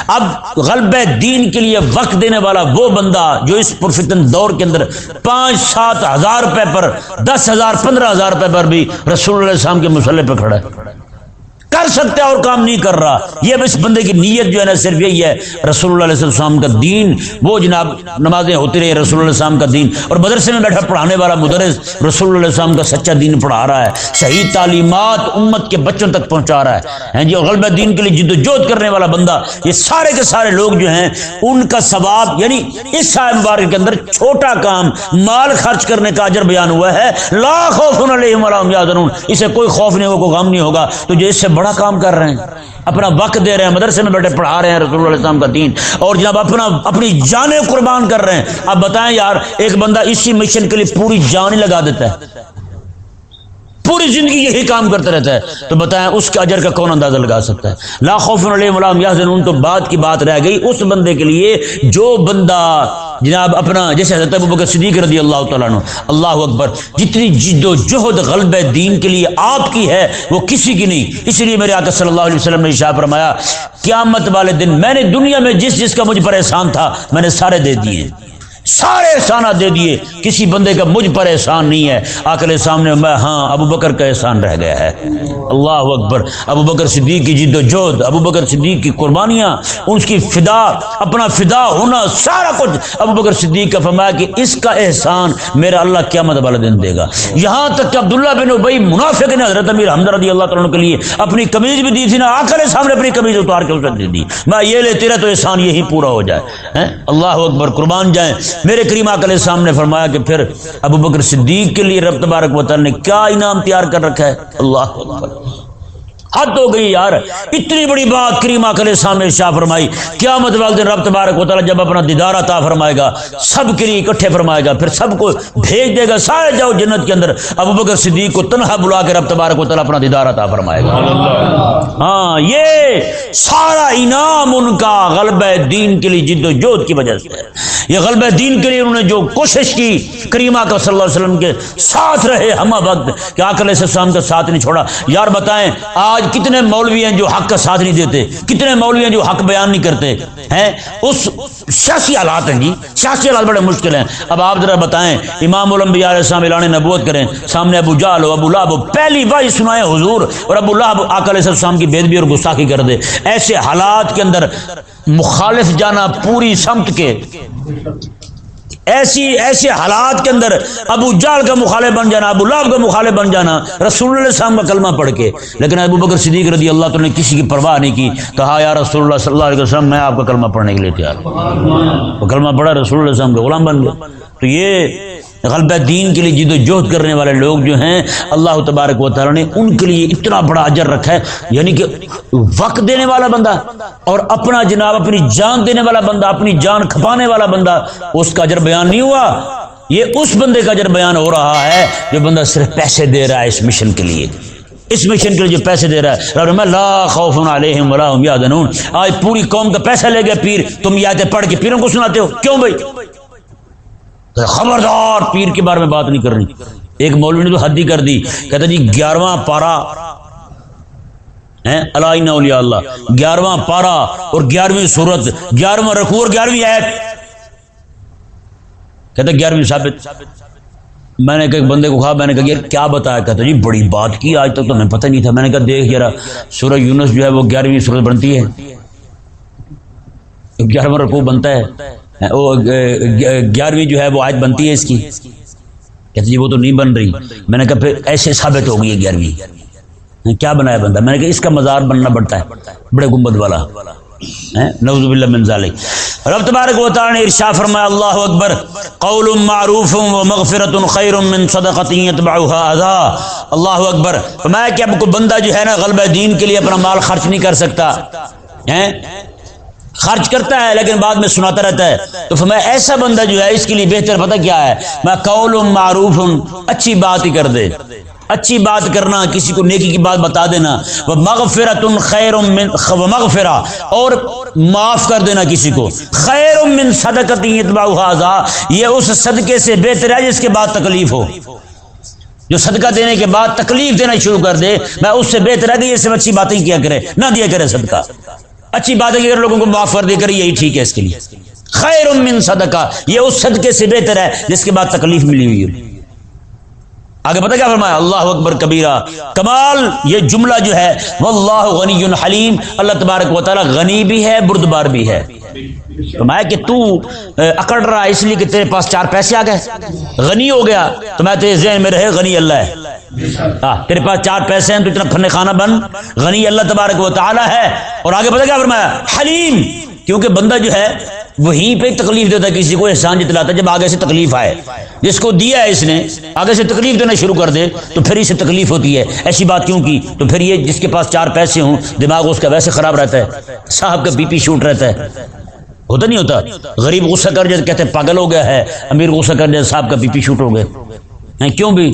اب غلب دین کے لیے وقت دینے والا وہ بندہ جو اس پرفتن دور کے اندر پانچ سات ہزار روپے پر، دس ہزار، پندرہ ہزار روپے پر بھی رسول اللہ السلام کے مسئلے پہ کھڑا ہے۔ کر سکتا ہے اور کام نہیں کر رہا۔ یہ اس بندے کی نیت جو ہے نا، صرف یہی ہے۔ رسول اللہ علیہ السلام کا دین، وہ جناب نمازیں ہوتی رہی، رسول اللہ علیہ السلام کا دین۔ اور مدرسے میں بیٹھا پڑھانے والا مدرس رسول اللہ علیہ السلام کا سچا دین پڑھا رہا ہے۔ صحیح تعلیمات امت کے بچوں تک پہنچا رہا ہے۔ جی غلب دین کے لیے جد و جہد کرنے والا بندہ۔ یہ سارے کے سارے لوگ جو ہیں، ان کا ثواب یعنی اس سائے مبارک کے اندر چھوٹا کام، مال خرچ کرنے کا اجر بیان ہوا ہے۔ لاکھوں اسے کوئی خوف نہیں ہوگا، کوئی غم نہیں ہوگا۔ تو جو اس سے بڑا بڑا کام کر رہے ہیں۔ اپنا وقت دے رہے ہیں، مدرسے میں بیٹھے پڑھا رہے ہیں رسول اللہ علیہ السلام کا دین۔ اور جناب اپنا اپنی جانیں قربان کر رہے ہیں۔ اب بتائیں یار، ایک بندہ اسی مشن کے لیے پوری جان لگا دیتا ہے۔ پوری زندگی یہی کام کرتا رہتا ہے۔ تو بتائیں اس کے اجر کا کون اندازہ لگا سکتا ہے؟ لاخوف علیہ ملام یا تو بات کی بات رہ گئی۔ اس بندے کے لیے جو بندہ جناب اپنا جیسے حضرت بکر صدیق رضی اللہ تعالیٰ عنہ، اللہ اکبر، جتنی جد و جہد غلب دین کے لیے آپ کی ہے، وہ کسی کی نہیں۔ اس لیے میرے آقا صلی اللہ علیہ وسلم نے شاہ فرمایا، قیامت والے دن میں نے دنیا میں جس جس کا مجھ پر احسان تھا، میں نے سارے دے دیے۔ سارے احسانات دے دیے۔ کسی بندے کا مجھ پر احسان نہیں ہے۔ آکل سامنے میں ہاں ابو بکر کا احسان رہ گیا ہے۔ اللہ اکبر۔ ابو بکر صدیق کی جد و جہد، ابو بکر صدیق کی قربانیاں، ان کی فدا، اپنا فدا ہونا، سارا کچھ۔ ابو بکر صدیق کا فرمایا کہ اس کا احسان میرا اللہ قیامت والا دن دے گا۔ یہاں تک کہ عبداللہ بن ابئی منافق نے حضرت امیر حمد رضی اللہ تعالیٰ کے لیے اپنی کمیز بھی دی تھی نا آکل سامنے اپنی کمیز اتار کے اسے دے دی۔ میں یہ لے، تیرا تو احسان یہی پورا ہو جائے۔ اللہ اکبر، قربان جائیں۔ میرے کریم آکل سامنے فرمایا کہ پھر ابو بکر صدیق کے لیے رب تبارک وطن نے کیا انعام تیار کر رکھا ہے؟ اللہ حد ہو گئی یار۔ اتنی بڑی بات کریمہ کلے سامنے شاہ فرمائی۔ کیا مت والدین رب تبارک و تعالی جب اپنا دیدار عطا فرمائے گا، سب کے لیے اکٹھے فرمائے گا، پھر سب کو بھیج دے گا، سارے جاؤ جنت کے اندر۔ ابو بکر صدیق کو تنہا بلا کے رب تبارک و تعالی اپنا دیدار عطا فرمائے گا۔ ہاں یہ سارا انعام ان کا غلب دین کے لیے جد و جہد کی وجہ سے۔ یہ غلب دین کے لیے انہوں نے جو کوشش کی، کریمہ کا صلی اللہ علیہ وسلم کے ساتھ رہے ہمہ وقت، کہ آکل السلام کا ساتھ نہیں چھوڑا۔ یار بتائیں، آج آج کتنے مولوی ہیں جو حق کا ساتھ نہیں دیتے؟ کتنے مولوی ہیں جو حق بیان نہیں کرتے؟ ہیں؟ اس سیاسی حالات ہیں جی سیاسی حالات بڑے مشکل ہیں۔ اب آپ ذرا بتائیں، امام الانبیاء علیہ السلام اعلان نبوت کریں۔ سامنے ابو جال ہو ابو لہب، پہلی بار سنائے حضور اور ابو لہب آقا علیہ السلام کی بے اور گستاخی کر دے۔ ایسے حالات کے اندر مخالف جانا پوری سمت کے ایسی ایسے حالات کے اندر ابو جال کا مخالف بن جانا، ابو لاب کا مخالف بن جانا، رسول اللہ السلام کا کلمہ پڑھ کے۔ لیکن ابو بکر صدیق رضی اللہ تعالیٰ نے کسی کی پرواہ نہیں کی، کہا، یا رسول اللہ صلی اللہ علیہ وسلم، میں آپ کا کلمہ پڑھنے کے لیے تیار وہ کلمہ پڑھا، رسول اللہ السلام کا غلام بن گیا تو یہ غلب دین کے لیے جد و جہد کرنے والے لوگ جو ہیں، اللہ تبارک و تعالیٰ نے ان کے لیے اتنا بڑا اجر رکھا ہے یعنی کہ وقت دینے والا بندہ اور اپنا جناب، اپنی جان دینے والا بندہ، اپنی جان کھپانے والا بندہ، اس کا اجر بیان نہیں ہوا۔ یہ اس بندے کا اجر بیان ہو رہا ہے جو بندہ صرف پیسے دے رہا ہے اس مشن کے لیے۔ اس مشن کے لیے جو پیسے دے رہا ہے۔ لا خوف علیہم ولا هم يحزنون آج پوری قوم کا پیسہ لے گیا پیر۔ تم یہ آیتیں پڑھ کے پیروں کو سناتے ہو۔ کیوں بھائی؟ خبردار پیر کے بارے میں بات نہیں کرنی۔ ایک مولوی نے تو حد ہی کر دی۔ کہتا جی گیارہواں پارا۔ اللہ اللہ۔ گیارہواں پارا اور گیارہویں سورت گیارہواں رکھو اور گیارہویں ایت۔ کہتا گیارہویں ثابت۔ میں نے کہا بندے کو کہا، میں نے کہا، یار، کیا بتایا؟ کہتا جی بڑی بات کی، آج تک تو ہمیں پتہ نہیں تھا۔ میں نے کہا، دیکھ ذرا سورہ یونس جو ہے وہ گیارہویں سورج بنتی ہے۔ گیارہواں رقو بنتا ہے۔ وہ گیارہویں جو ہے وہ آج بنتی ہے اس کی۔ کہتے جی وہ تو نہیں بن رہی۔ میں نے کہا پھر ایسے ثابت ہو گئی ہے گیارہویں۔ کیا بنایا بندہ؟ میں نے کہا اس کا مزار بننا پڑتا ہے، بڑے گنبد والا۔ نوز باللہ من ذالک۔ رب تبارک و تعالی نے ارشاد فرمایا، اللہ اکبر۔ قول معروف و مغفرت خیر من صدقۃ يتبعها اذى اللہ اکبر۔ فرمایا کہ اب کو بندہ جو ہے نا غلبہ دین کے لیے اپنا مال خرچ نہیں کر سکتا۔ ہیں؟ خرچ کرتا ہے، لیکن بعد میں سناتا رہتا ہے۔ تو فرمایا، ایسا بندہ جو ہے، اس کے لیے بہتر پتہ کیا ہے؟ میں قول معروف، اچھی بات ہی کر دے۔ اچھی بات کرنا، کسی کو نیکی کی بات بتا دینا۔ وہ مغفرت خیر مغفرا اور معاف کر دینا کسی کو۔ خیر من صدقت یہ اس صدقے سے بہتر ہے جس کے بعد تکلیف ہو۔ جو صدقہ دینے کے بعد تکلیف دینا شروع کر دے، میں اس سے بہتر ہے کہ یہ سب اچھی باتیں کیا کرے، نہ دیا کرے صدقہ۔ اچھی بات ہے کہ اگر لوگوں کو معاف کر دے کر یہی ٹھیک ہے اس کے لیے۔ خیر من صدقہ، یہ اس صدقے سے بہتر ہے جس کے بعد تکلیف ملی ہوئی ہے۔ آگے پتہ کیا فرمایا؟ اللہ اکبر کبیرہ۔ کمال، یہ جملہ جو ہے، واللہ غنی حلیم، اللہ تبارک و تعالی غنی بھی ہے، بردبار بھی ہے۔ فرمایا کہ تو اکڑ رہا اس لیے کہ تیرے پاس چار پیسے آ گئے۔ غنی ہو گیا تو میں تیرے ذہن میں رہے غنی اللہ ہے۔ ہاں تیرے پاس چار پیسے ہیں، تو اتنا پھرنے خانہ بن۔ غنی اللہ تبارک و تعالی ہے۔ اور آگے پتہ کیا فرمایا؟ حلیم۔ کیونکہ بندہ جو ہے، وہیں پہ تکلیف دیتا ہے، کسی کو احسان جتلاتا ہے، جب آگے سے تکلیف آئے۔ جس کو دیا ہے اس نے، آگے سے تکلیف دینا شروع کر دے، تو پھر اسے تکلیف ہوتی ہے۔ ایسی بات کیوں کی؟ تو پھر یہ جس کے پاس چار پیسے ہوں، دماغ اس کا ویسے خراب رہتا ہے۔ صاحب کا بی پی شوٹ رہتا ہے۔ ہوتا نہیں ہوتا؟ غریب غصہ کر جائے کہتے پاگل ہو گیا ہے، امیر غصہ کر جائے صاحب کا بی پی شوٹ ہو گئے۔ کیوں بھی؟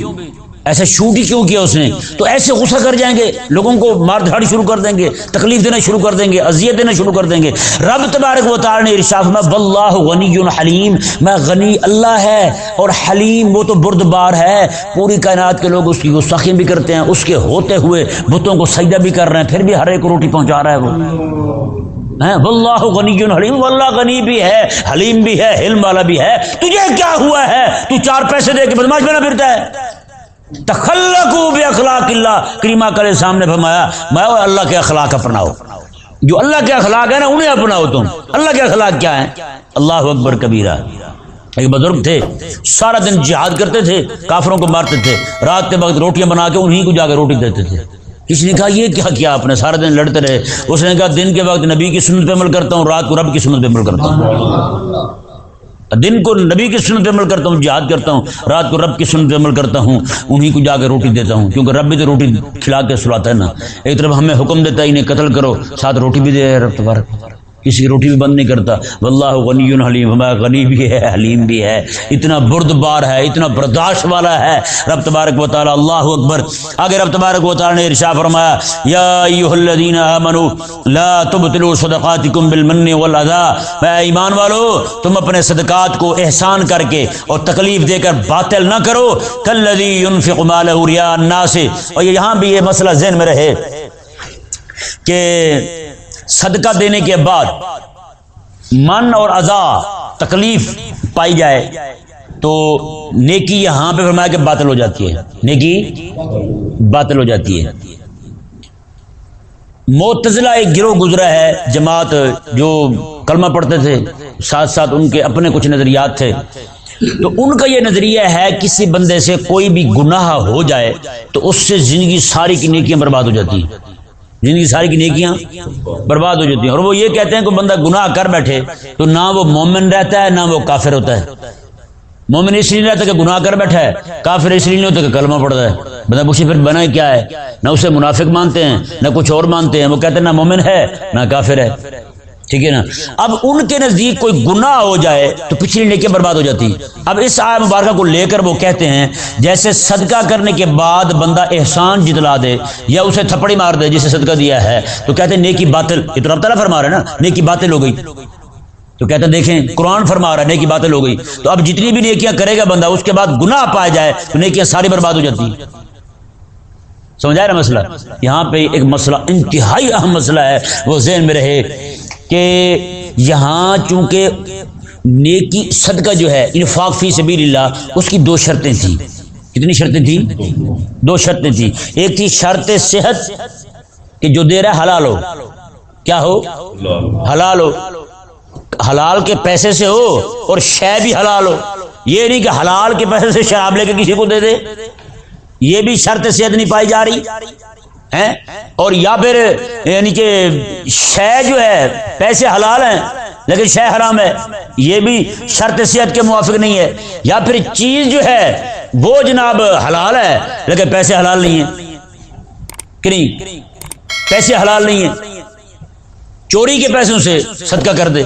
ایسے شوٹ ہی کیوں کیا اس نے؟ تو ایسے غصہ کر جائیں گے، لوگوں کو مار دھاڑی شروع کر دیں گے، تکلیف دینا شروع کر دیں گے، اذیت دینا شروع کر دیں گے۔ رب تبارک و تعالی نے ارشاد میں واللہ غنی حلیم میں غنی اللہ ہے اور حلیم وہ تو بردبار ہے۔ پوری کائنات کے لوگ اس کی گستاخی بھی کرتے ہیں، اس کے ہوتے ہوئے بتوں کو سجدہ بھی کر رہے ہیں، پھر بھی ہر ایک روٹی پہنچا رہا ہے وہ۔ واللہ غنی حلیم، واللہ غنی بھی ہے، حلیم بھی ہے، حلم والا بھی ہے۔ تجھے کیا ہوا ہے؟ تو چار پیسے دے کے بدماش بنا پھرتا ہے۔ تخلقو بے اخلاق اللہ۔ کریمہ کرے سامنے فرمایا، میں اللہ کے اخلاق اپناؤ۔ جو اللہ کے اخلاق ہے نا، انہیں اپناؤ تم۔ اللہ کے اخلاق کیا ہے اللہ اکبر کبیرہ۔ ایک بزرگ تھے، سارا دن جہاد کرتے تھے، کافروں کو مارتے تھے۔ رات کے وقت روٹیاں بنا کے انہیں کو جا کے روٹی دیتے تھے۔ کسی نے کہا یہ کیا کیا آپ نے؟ سارا دن لڑتے رہے۔ اس نے کہا دن کے وقت نبی کی سنت پہ عمل کرتا ہوں، رات کو رب کی سنت پہ عمل کرتا ہوں۔ دن کو نبی کی سنت عمل کرتا ہوں جہاد کرتا ہوں۔ رات کو رب کی سنت پہ عمل کرتا ہوں، انہیں کو جا کے روٹی دیتا ہوں۔ کیونکہ رب بھی تو روٹی کھلا کے سلاتا ہے نا۔ ایک طرف ہمیں حکم دیتا ہے، انہیں قتل کرو، ساتھ روٹی بھی دے رب تبارک۔ کسی کی روٹی بھی بند نہیں کرتا۔ واللہ غنی حلیم، ہمارا غنی بھی ہے، حلیم بھی ہے۔ اتنا برد بار ہے، اتنا برداشت والا ہے۔ رب تبارک و تعالی اللہ اکبر۔ آگے رب تبارک و تعالی نے ارشاد فرمایا، یا ایھا الذین آمنو لا تبطلوا صدقاتکم بالمن والاذى اے ایمان والو، تم اپنے صدقات کو احسان کر کے اور تکلیف دے کر باطل نہ کرو۔ کلذی ينفق ماله ریا الناس۔ اور یہاں بھی یہ مسئلہ ذہن میں رہے کہ صدقہ دینے کے بعد من اور ازا تکلیف پائی جائے، تو نیکی یہاں پہ فرمایا کہ باطل ہو جاتی ہے۔ نیکی باطل ہو جاتی ہے۔ موتزلہ ایک گروہ گزرا ہے، جماعت جو کلمہ پڑھتے تھے، ساتھ ساتھ ان کے اپنے کچھ نظریات تھے۔ تو ان کا یہ نظریہ ہے، کسی بندے سے کوئی بھی گناہ ہو جائے، تو اس سے زندگی ساری کی نیکیاں برباد ہو جاتی۔ ہیں زندگی ساری کی نیکیاں برباد ہو جاتی ہیں۔ اور وہ یہ کہتے ہیں کہ بندہ گناہ کر بیٹھے تو نہ وہ مومن رہتا ہے، نہ وہ کافر ہوتا ہے۔ مومن اس لیے رہتا ہے کہ گناہ کر بیٹھا ہے، کافر اس لیے نہیں ہوتا کہ کلمہ پڑتا ہے۔ بندہ پوچھے پھر بنا کیا ہے؟ نہ اسے منافق مانتے ہیں، نہ کچھ اور مانتے ہیں۔ وہ کہتے ہیں نہ مومن ہے، نہ کافر ہے۔ ٹھیک ہے نا؟ اب ان کے نزدیک کوئی گناہ ہو جائے تو پچھلی نیکیاں برباد ہو جاتی۔ اب اس آئے مبارکہ کو لے کر وہ کہتے ہیں، جیسے صدقہ کرنے کے بعد بندہ احسان جتلا دے یا اسے تھپڑی مار دے جسے صدقہ دیا ہے، تو کہتے ہیں نیکی باطل، یہ تو رب تعالیٰ فرما رہا ہے نا، نیکی باطل ہو گئی۔ تو کہتے ہیں دیکھیں، قرآن فرما رہا ہے نیکی باطل ہو گئی۔ تو اب جتنی بھی نیکیاں کرے گا بندہ، اس کے بعد گناہ پایا جائے تو نیکیاں ساری برباد ہو جاتی۔ ہیں سمجھا رہا مسئلہ؟ یہاں پہ ایک مسئلہ، انتہائی اہم مسئلہ ہے، وہ ذہن میں رہے۔ کہ یہاں چونکہ نیکی صدقہ جو ہے، انفاق فی سبیل اللہ اس کی دو شرطیں تھیں۔ کتنی شرطیں تھیں؟ دو شرطیں تھیں۔ ایک تھی شرط صحت کہ جو دے رہا ہے حلال ہو۔ کیا ہو؟ حلال ہو۔ حلال کے پیسے سے ہو اور شے بھی حلال ہو۔ یہ نہیں کہ حلال کے پیسے سے شراب لے کے کسی کو دے دے۔ یہ بھی شرط صحت نہیں پائی جا رہی۔ اور یا پھر یعنی کہ شے جو ہے، پیسے حلال ہیں، لیکن شے حرام ہے، یہ بھی شرط صحت کے موافق نہیں ہے. یا پھر چیز جو ہے، وہ جناب حلال ہے، لیکن پیسے حلال نہیں ہیں. کہ نہیں؟ پیسے حلال نہیں ہیں. چوری کے پیسوں سے صدقہ کر دے.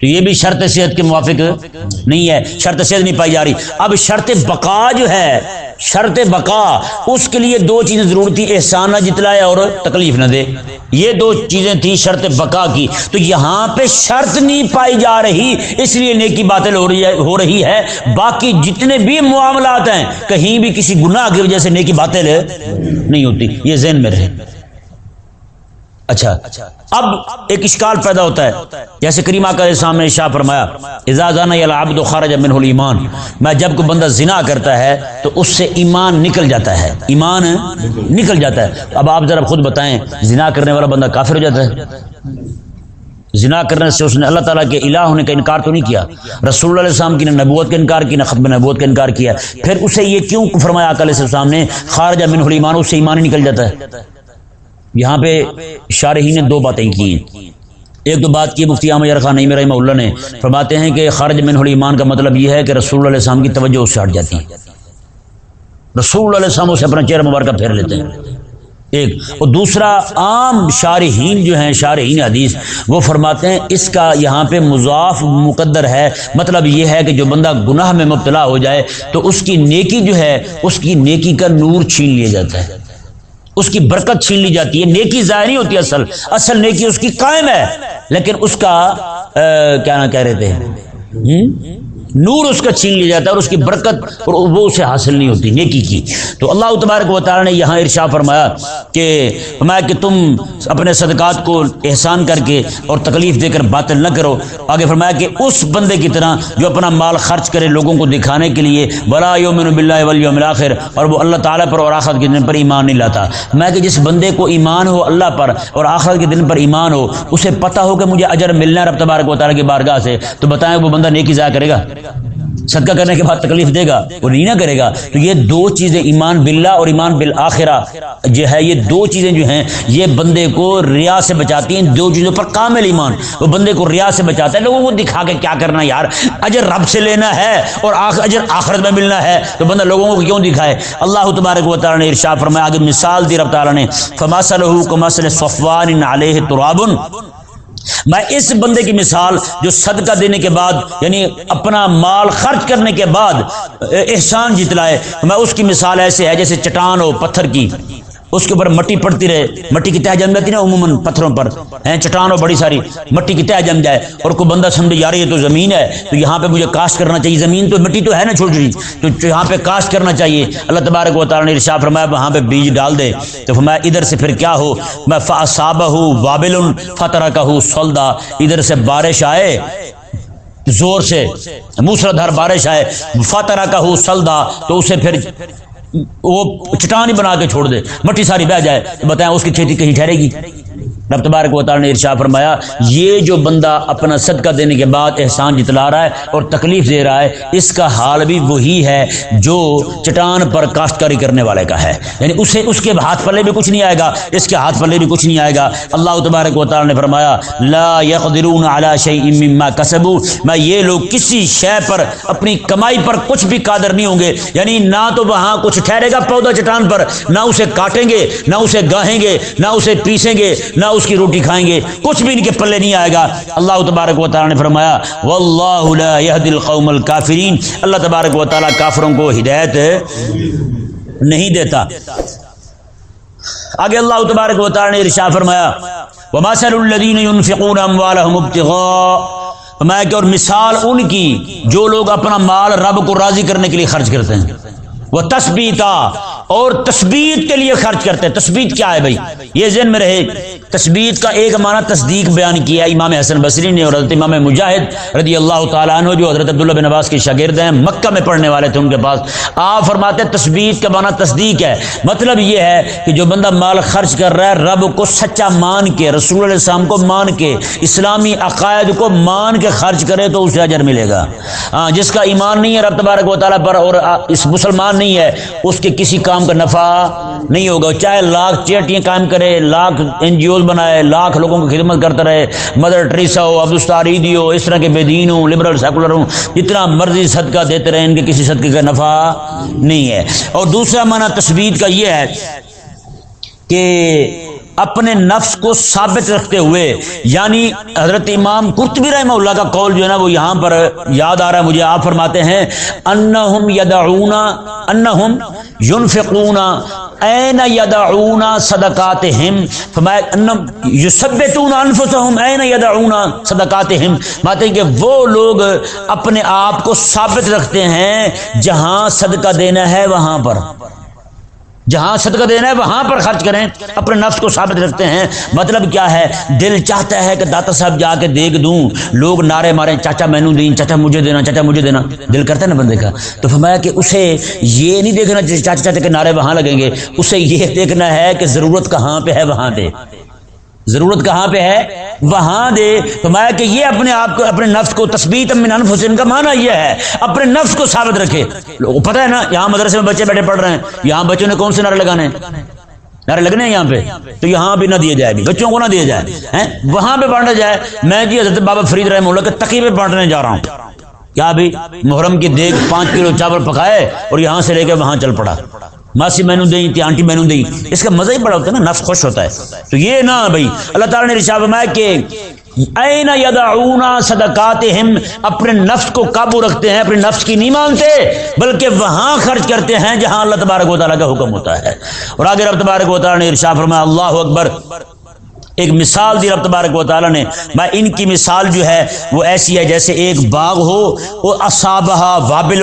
تو یہ بھی شرط صحت کے موافق نہیں ہے، شرط صحت نہیں پائی جا رہی۔ اب شرط بقا جو ہے، شرط بقا، اس کے لیے دو چیزیں ضرور تھی احسان نہ جتلائے اور تکلیف نہ دے۔ یہ دو چیزیں تھیں شرط بقا کی۔ تو یہاں پہ شرط نہیں پائی جا رہی، اس لیے نیکی باطل ہو رہی ہے، ہو رہی ہے۔ باقی جتنے بھی معاملات ہیں، کہیں بھی کسی گناہ کی وجہ سے نیکی باطل نہیں ہوتی، یہ ذہن میں رہے۔ اچھا اب ایک اشکال پیدا ہوتا ہے۔ جیسے کریما کا سامنے شاہ فرمایا اجازان العبد خارج منہ الایمان میں جب کوئی بندہ زنا کرتا ہے تو اس سے ایمان نکل جاتا ہے۔ ایمان نکل جاتا ہے۔ اب آپ ذرا خود بتائیں، زنا کرنے والا بندہ کافر ہو جاتا ہے؟ زنا کرنے سے اس نے اللہ تعالیٰ کے الہ ہونے کا انکار تو نہیں کیا؟ رسول اللہ علیہ السلام کی نے نبوت کا انکار کیا، نہ ختم نبوت کا انکار کیا۔ پھر اسے یہ کیوں فرمایا؟ علیہ السلام نے خارجہ منہ الایمان، اس سے ایمان ہی نکل جاتا ہے۔ یہاں پہ شارحین نے دو باتیں کی ہیں ایک تو بات کی، مفتی عامر خان نعیم رحمہ اللہ نے فرماتے ہیں کہ خارج من ایمان کا مطلب یہ ہے کہ رسول اللہ علیہ السلام کی توجہ اس سے ہٹ جاتی۔ ہے رسول اللہ علیہ السلام اسے اپنا چہرہ مبارکہ پھیر لیتے ہیں۔ ایک، اور دوسرا، عام شارحین جو ہیں، شارحین حدیث، وہ فرماتے ہیں اس کا یہاں پہ مضاف مقدر ہے۔ مطلب یہ ہے کہ جو بندہ گناہ میں مبتلا ہو جائے تو اس کی نیکی جو ہے، اس کی نیکی کا نور چھین لیا جاتا ہے۔ اس کی برکت چھین لی جاتی ہے، نیکی ضائع نہیں ہوتی اصل۔ اصل نیکی اس کی قائم ہے، لیکن اس کا کیا نہ کہہ رہے تھے؟ نور اس کا چھین لیا جاتا ہے اور اس کی برکت اور وہ اسے حاصل نہیں ہوتی، نیکی کی۔ تو اللہ تبارک و تعالیٰ نے یہاں ارشا فرمایا کہ فرمایا کہ تم اپنے صدقات کو احسان کر کے اور تکلیف دے کر باطل نہ کرو۔ آگے فرمایا کہ اس بندے کی طرح جو اپنا مال خرچ کرے لوگوں کو دکھانے کے لیے بلا یوم بلّہ ولیوم الآخر اور وہ اللہ تعالیٰ پر اور آخرت کے دن پر ایمان نہیں لاتا۔ میں کہ جس بندے کو ایمان ہو اللہ پر اور آخرت کے دن پر ایمان ہو، اسے پتہ ہو کہ مجھے اجر ملنا رب تبارک و تعالیٰ کی بارگاہ سے۔ تو بتائیں وہ بندہ نیکی ضائع کرے گا؟ صدقہ کرنے کے بعد تکلیف دے گا، وہ نہیں نہ کرے گا۔ تو یہ دو چیزیں، ایمان باللہ اور ایمان بالآخرہ۔ جو ہے، یہ دو چیزیں جو ہیں، یہ بندے کو ریا سے بچاتی ہیں دو چیزوں پر کامل ایمان۔ وہ بندے کو ریا سے بچاتا ہے لوگوں کو دکھا کے کیا کرنا یار؟ اجر رب سے لینا ہے اور اجر آخرت میں ملنا ہے۔ تو بندہ لوگوں کو کیوں دکھائے؟ اللہ تبارک و تعالیٰ نے ارشاد فرمایا، آگے مثال دی رب تعالیٰ نے فماسل صفوان علیہ ترابن میں اس بندے کی مثال جو صدقہ دینے کے بعد یعنی اپنا مال خرچ کرنے کے بعد، احسان جتلائے، میں اس کی مثال ایسے ہے جیسے چٹان ہو پتھر کی۔ اس کے اوپر مٹی پڑتی رہے۔ مٹی کی تہ جم جاتی نا عموماً پتھروں پر۔ ہیں چٹان ہو بڑی ساری۔ مٹی کی تہ جم جائے۔ اور کوئی بندہ سمجھے، یار یہ تو زمین ہے، تو یہاں پہ مجھے کاشت کرنا چاہیے۔ زمین تو مٹی تو ہے نا چھوٹی تو یہاں پہ کاشت کرنا چاہیے۔ اللہ تبارک و تعالیٰ نے ارشاد فرمایا، وہاں پہ بیج ڈال دے۔ تو فرمایا، ادھر سے پھر کیا ہو؟ میں فاصابہ ہوں وابل فتح کا ہوں سولدا ادھر سے بارش آئے، زور سے۔ موسرا دھر بارش آئے فتح کا ہوں سلدا تو اسے پھر وہ چٹان ہی بنا کے چھوڑ دے، مٹی ساری بہ جائے، بتائیں اس کی کھیتی کہیں ٹھہرے گی؟ رب تبارک و تعالی نے ارشاد فرمایا، یہ جو بندہ اپنا صدقہ دینے کے بعد احسان جتلا رہا ہے اور تکلیف دے رہا ہے، اس کا حال بھی وہی ہے جو چٹان پر کاشتکاری کرنے والے کا ہے۔ یعنی اسے اس کے ہاتھ پلے بھی کچھ نہیں آئے گا، اس کے ہاتھ پلے بھی کچھ نہیں آئے گا۔ اللہ تبارک و تعالی نے فرمایا، لا يقدرون على شيء مما كسبوا میں یہ لوگ کسی شے پر، اپنی کمائی پر کچھ بھی قادر نہیں ہوں گے۔ یعنی نہ تو وہاں کچھ ٹھہرے گا پودا چٹان پر، نہ اسے کاٹیں گے، نہ اسے گاہیں گے، نہ اسے پیسیں گے، نہ اس کی روٹی کھائیں گے، کچھ بھی ان کے پلے نہیں آئے گا۔ اللہ تبارک و تعالی نے فرمایا، واللہ لا يهدي القوم الكافرین اللہ تبارک و تعالی کافروں کو ہدایت نہیں دیتا۔ آگے اللہ تبارک و تعالی نے ارشاد فرمایا ومثل الذين ينفقون اموالهم ابتغاء فرمایا کہ اور مثال ان کی، جو لوگ اپنا مال رب کو راضی کرنے کے لیے خرچ کرتے ہیں۔ وہ تسبیتا اور تسبیت کے لیے خرچ کرتے ہیں۔ تسبیت کیا ہے بھائی؟ یہ ذہن میں رہے۔ تثبیت کا ایک معنی تصدیق بیان کیا امام حسن بصری نے اور حضرت امام مجاہد رضی اللہ تعالیٰ عنہ جو حضرت عبداللہ بن عباس کے شاگرد ہیں، مکہ میں پڑھنے والے تھے ان کے پاس۔ آپ فرماتے ہیں تثبیت کا معنی تصدیق ہے۔ مطلب یہ ہے کہ جو بندہ مال خرچ کر رہا ہے، رب کو سچا مان کے، رسول علیہ السلام کو مان کے، اسلامی عقائد کو مان کے خرچ کرے تو اسے اجر ملے گا۔ ہاں جس کا ایمان نہیں ہے رب تبارک و تعالیٰ پر اور اس مسلمان نہیں ہے، اس کے کسی کام کام کا نفع نہیں ہوگا۔ چاہے لاکھ چیٹیاں قائم کرے، لاکھ این جی اوز بنائے، لاکھ لوگوں کی خدمت کرتا رہے۔ مدر ٹریسا ہو عبدالستاریدی ہو، اس طرح کے بے دین ہوں لبرل سیکولر ہوں، جتنا مرضی صدقہ دیتے رہے، ان کے کسی صدقے کا نفع نہیں ہے۔ اور دوسرا معنی تصویر کا یہ ہے کہ اپنے نفس کو ثابت رکھتے ہوئے یعنی حضرت امام قرطبی رحمہ اللہ کا قول جو ہے نا، وہ یہاں پر یاد آ رہا ہے، مجھے آپ فرماتے ہیں، انہم یدعون انہم یونفقونا این یدعونا صدقاتہم؟ فرمایا، انم یثبتون انفسہم این یدعونا صدقاتہم؟ ماتے کہ وہ لوگ اپنے آپ کو ثابت رکھتے ہیں، جہاں صدقہ دینا ہے وہاں پر۔ جہاں صدقہ دینا ہے وہاں پر خرچ کریں، اپنے نفس کو ثابت رکھتے ہیں۔ مطلب کیا ہے؟ دل چاہتا ہے کہ داتا صاحب جا کے دیکھ دوں۔ لوگ نعرے مارے، چاچا مینو دیں، چاچا مجھے دینا، چاچا مجھے دینا۔ دل کرتا ہے نا بندے کا؟ تو فرمایا کہ اسے یہ نہیں دیکھنا چاچا چاچا کے نعرے وہاں لگیں گے، اسے یہ دیکھنا ہے کہ ضرورت کہاں پہ ہے، وہاں پہ۔ ضرورت کہاں پہ ہے؟ وہاں دے۔ فرمایا کہ یہ اپنے آپ کو، اپنے نفس کو تسبیت من انفسن کا معنی یہ ہے۔ اپنے نفس کو ثابت رکھے۔ لوگوں پتہ ہے نا، یہاں مدرسے میں بچے بیٹھے پڑھ رہے ہیں۔ یہاں بچوں نے کون سے نعرے لگانے نعرے لگنے ہیں یہاں پہ۔ تو یہاں بھی نہ دیے جائے بھی۔ بچوں کو نہ دیا جائے۔ وہاں پہ بانٹا جائے۔ میں جی حضرت بابا فرید رحمہ اللہ کے تقی پہ بانٹنے جا رہا ہوں۔ کیا بھی؟ محرم کی دیکھ پانچ کلو چاول پکائے اور یہاں سے لے کے وہاں چل پڑا۔ ماسی مینو دیں تھی آنٹی مینو دیں۔ اس کا مزہ ہی بڑا ہوتا ہے نا، نفس خوش ہوتا ہے۔ تو یہ نہ بھائی، اللہ تعالیٰ نے رشا فرمایا کہ این یدعون صدقاتہم، اپنے نفس کو قابو رکھتے ہیں، اپنے نفس کی نہیں مانتے، بلکہ وہاں خرچ کرتے ہیں جہاں اللہ تبارک و تعالیٰ کا حکم ہوتا ہے۔ اور آگے رب تبارک و تعالیٰ نے رشا فرمایا، اللہ اکبر۔ ایک مثال دی رب تبارک و تعالیٰ نے، بھائی ان کی مثال جو ہے وہ ایسی ہے جیسے ایک باغ ہو، وہ اصابہ وابل،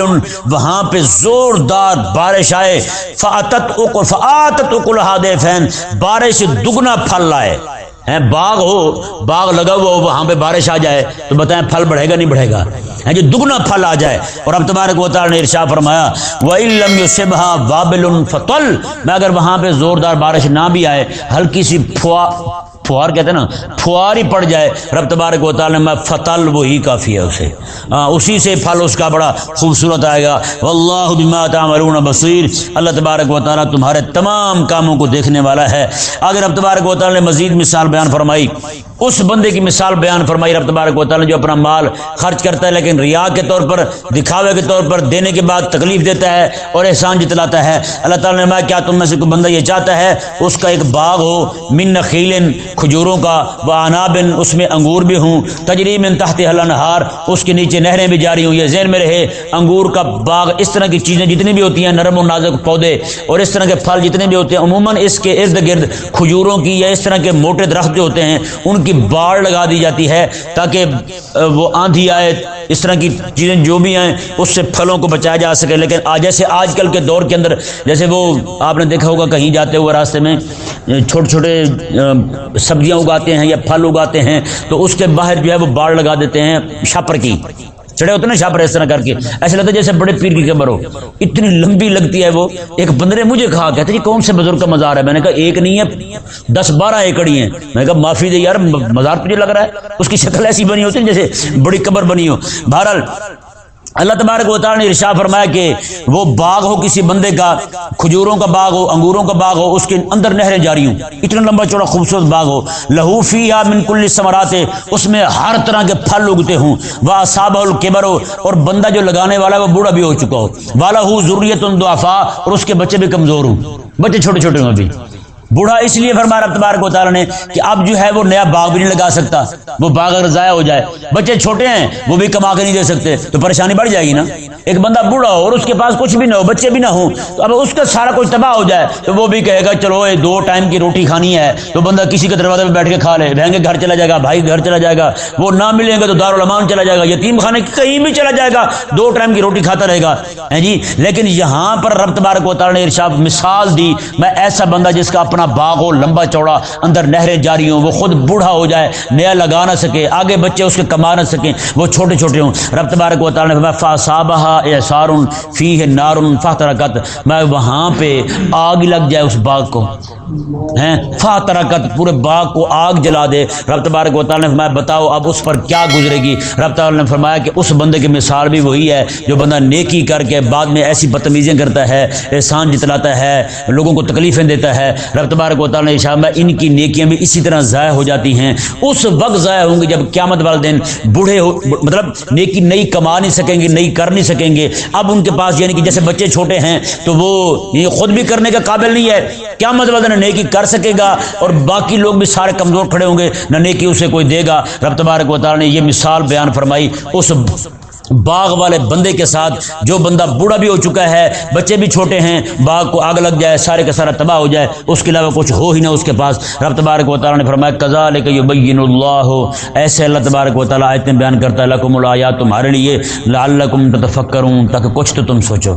وہاں پہ زوردار بارش آئے فعتت فعتت اکل فین، بارش دگنا پھل لائے۔ باغ ہو، باغ لگا ہوا ہو، وہاں پہ بارش آ جائے، تو بتائیں پھل بڑھے گا، نہیں بڑھے گا؟ جو دگنا پھل آ جائے۔ اور اب تبارک و تعالی نے ارشا فرمایا وَإِلَّمْ يُسِبْهَا وَابِلٌ فَطَلْ، میں اگر وہاں پہ زوردار بارش نہ بھی آئے، ہلکی سی پھوا فوار کہتے ہیں نا فوار ہی پڑ جائے۔ رب تبارک و تعالی میں فتل وہی کافی ہے اسے۔ آ, اسی سے پھل اس کا بڑا خوبصورت آئے گا۔ واللہ بما تعملون بصیر۔ اللہ تبارک و تعالی تمہارے تمام کاموں کو دیکھنے والا ہے۔ اگر رب تبارک و تعالی نے مزید مثال بیان فرمائی اس بندے کی مثال بیان فرمائی، رب تبارک و تعالی جو اپنا مال خرچ کرتا ہے، لیکن ریا کے طور پر، دکھاوے کے طور پر دینے کے بعد تکلیف دیتا ہے اور احسان جتلاتا ہے۔ اللہ تعالی نے کیا تم میں سے کوئی بندہ یہ چاہتا ہے، اس کا ایک باغ ہو، من نخیل کھجوروں کا، وہ انابن اس میں انگور بھی ہوں تجریم ان تحت نہار اس کے نیچے نہریں بھی جاری ہوں، یہ ذہن میں رہے، انگور کا باغ اس طرح کی چیزیں جتنی بھی ہوتی ہیں، نرم و نازک پودے اور اس طرح کے پھل جتنے بھی ہوتے ہیں، عموماً اس کے ارد گرد کھجوروں کی یا اس طرح کے موٹے درخت جو ہوتے ہیں، ان کی باڑ لگا دی جاتی ہے تاکہ وہ آندھی آئے، اس طرح کی چیزیں جو بھی آئیں اس سے پھلوں کو بچایا جا سکے۔ لیکن جیسے آج کل کے دور کے اندر، جیسے وہ آپ نے دیکھا ہوگا کہیں جاتے ہوئے راستے میں، چھوٹے چھوٹے سبزیاں اگاتے ہیں یا پھل اگاتے ہیں، تو اس کے باہر جو ہے وہ باڑ لگا دیتے ہیں شاپر کی۔ چڑھے ہوتے نا چھاپر اس طرح کر کے۔ ایسے لگتا ہے جیسے بڑے پیر کی قبر ہو۔ اتنی لمبی لگتی ہے وہ۔ ایک بندے مجھے کہا کہتے جی کون سے بزرگ کا مزار ہے؟ میں نے کہا، ایک نہیں ہے، دس بارہ ایکڑ ہی ہیں۔ میں نے کہا، معافی دے یار، مزار تجھے لگ رہا ہے؟ اس کی شکل ایسی بنی ہوتی ہے جیسے بڑی قبر بنی ہو۔ بہرحال اللہ تبارک و تعالی نے ارشا فرمایا کہ وہ باغ ہو کسی بندے کا، کھجوروں کا باغ ہو، انگوروں کا باغ ہو، اس کے اندر نہریں جاری ہوں۔ اتنا لمبا چوڑا خوبصورت باغ ہو۔ لہو فی یا من کل ثمرات، اس میں ہر طرح کے پھل اگتے ہوں۔ وہ صاب الکبر ہو، اور بندہ جو لگانے والا ہے وہ بوڑھا بھی ہو چکا ہو۔ والا ہو ضروریت دعفا اور اس کے بچے بھی کمزور ہوں۔ بچے چھوٹے چھوٹے ہوں ابھی۔ بوڑھا اس لیے فرمایا رب تبارک و تعالی نے کہ اب جو ہے وہ نیا باغ بھی نہیں لگا سکتا، وہ باغ اگر ضائع ہو جائے، بچے چھوٹے ہیں، وہ بھی کما کے نہیں دے سکتے، تو پریشانی بڑھ جائے گی نا؟ ایک بندہ بوڑھا ہو اور اس کے پاس کچھ بھی نہ ہو، بچے بھی نہ ہوں، تو اب اس کا سارا کچھ تباہ ہو جائے، تو وہ بھی کہے گا، چلو یہ دو ٹائم کی روٹی کھانی ہے، تو بندہ کسی کے دروازے پہ بیٹھ کے کھا لے بہن کے گھر چلا جائے گا، بھائی گھر چلا جائے گا، وہ نہ ملیں گے تو دارالمان چلا جائے گا، یتیم خانے کہیں بھی چلا جائے گا، دو ٹائم کی روٹی کھاتا رہے گا جی؟ لیکن یہاں پر رب تبارک و تعالی نے ارشاد مثال دی، میں ایسا بندہ جس کا اپنا باغ ہو لمبا چوڑا اندر نہریں جاری ہوں، وہ خود بوڑھا ہو جائے، نیا لگا نہ سکے، آگے بچے اس کے کما نہ سکیں، وہ چھوٹے چھوٹے ہوں۔ رب تبارک و تعالیٰ نے فا صابہ احسار فی ہے نارن فا ترکت میں وہاں پہ آگ لگ جائے اس باغ کو، ہیں؟ فا پورے باغ کو آگ جلا دے۔ رب تبارک و تعالیٰ نے فرمایا، بتاؤ اب اس پر کیا گزرے گی؟ رب تعالیٰ نے فرمایا کہ اس بندے کی مثال بھی وہی ہے، جو بندہ نیکی کر کے بعد میں ایسی بدتمیزیں کرتا ہے، احسان جتلاتا ہے، لوگوں کو تکلیفیں دیتا ہے۔ رب تبارک و تعالیٰ نے شاہ میں ان کی نیکیاں بھی اسی طرح ضائع ہو جاتی ہیں۔ اس وقت ضائع ہوں گے جب قیامت والے دن بوڑھے ہو مطلب نیکی نئی کما نہیں سکیں گے، نئی کر نہیں سکیں گے۔ اب ان کے پاس یعنی کہ جیسے بچے چھوٹے ہیں تو وہ یہ خود بھی کرنے کا قابل نہیں ہے۔ قیامت والے دن نیکی کر سکے گا اور باقی لوگ بھی سارے کمزور کھڑے ہوں گے۔ نہ نیکی اسے کوئی دے گا۔ رب تبارک و تعالیٰ نے یہ مثال بیان فرمائی۔ اس باغ والے بندے کے ساتھ جو بندہ بوڑھا بھی ہو چکا ہے، بچے بھی چھوٹے ہیں، باغ کو آگ لگ جائے، سارے کا سارا تباہ ہو جائے، اس کے علاوہ کچھ ہو ہی نہ اس کے پاس۔ رب تبارک و تعالیٰ نے فرمایا کزا لے کے بین اللہ. ہو ایسے اللہ تبارک و تعالیٰ آیتیں بیان کرتا ہے، لکم الایات تمہارے لیے لعلکم تتفکرون، تاکہ کچھ تو تم سوچو۔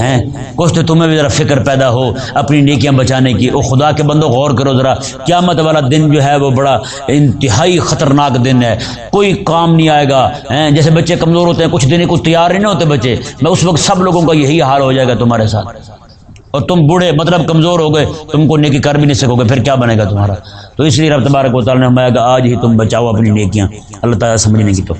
ہیں؟ کچھ تو تمہیں بھی ذرا فکر پیدا ہو، اپنی نیکیاں بچانے کی۔ او خدا کے بندوں غور کرو ذرا۔ قیامت والا دن جو ہے وہ بڑا انتہائی خطرناک دن ہے۔ کوئی کام نہیں آئے گا، ہیں؟ جیسے بچے کمزور ہوتے ہیں، کچھ دینے کو تیار ہی نہیں ہوتے بچے۔ میں اس وقت سب لوگوں کا یہی حال ہو جائے گا تمہارے ساتھ۔ اور تم بوڑھے مطلب کمزور ہو گئے، تم کو نیکی کر بھی نہیں سکو گے، پھر کیا بنے گا تمہارا؟ تو اس لیے رب تبارک و تعالیٰ نے آگا آج ہی تم بچاؤ اپنی نیکیاں۔ اللہ تعالیٰ سمجھنے کی تو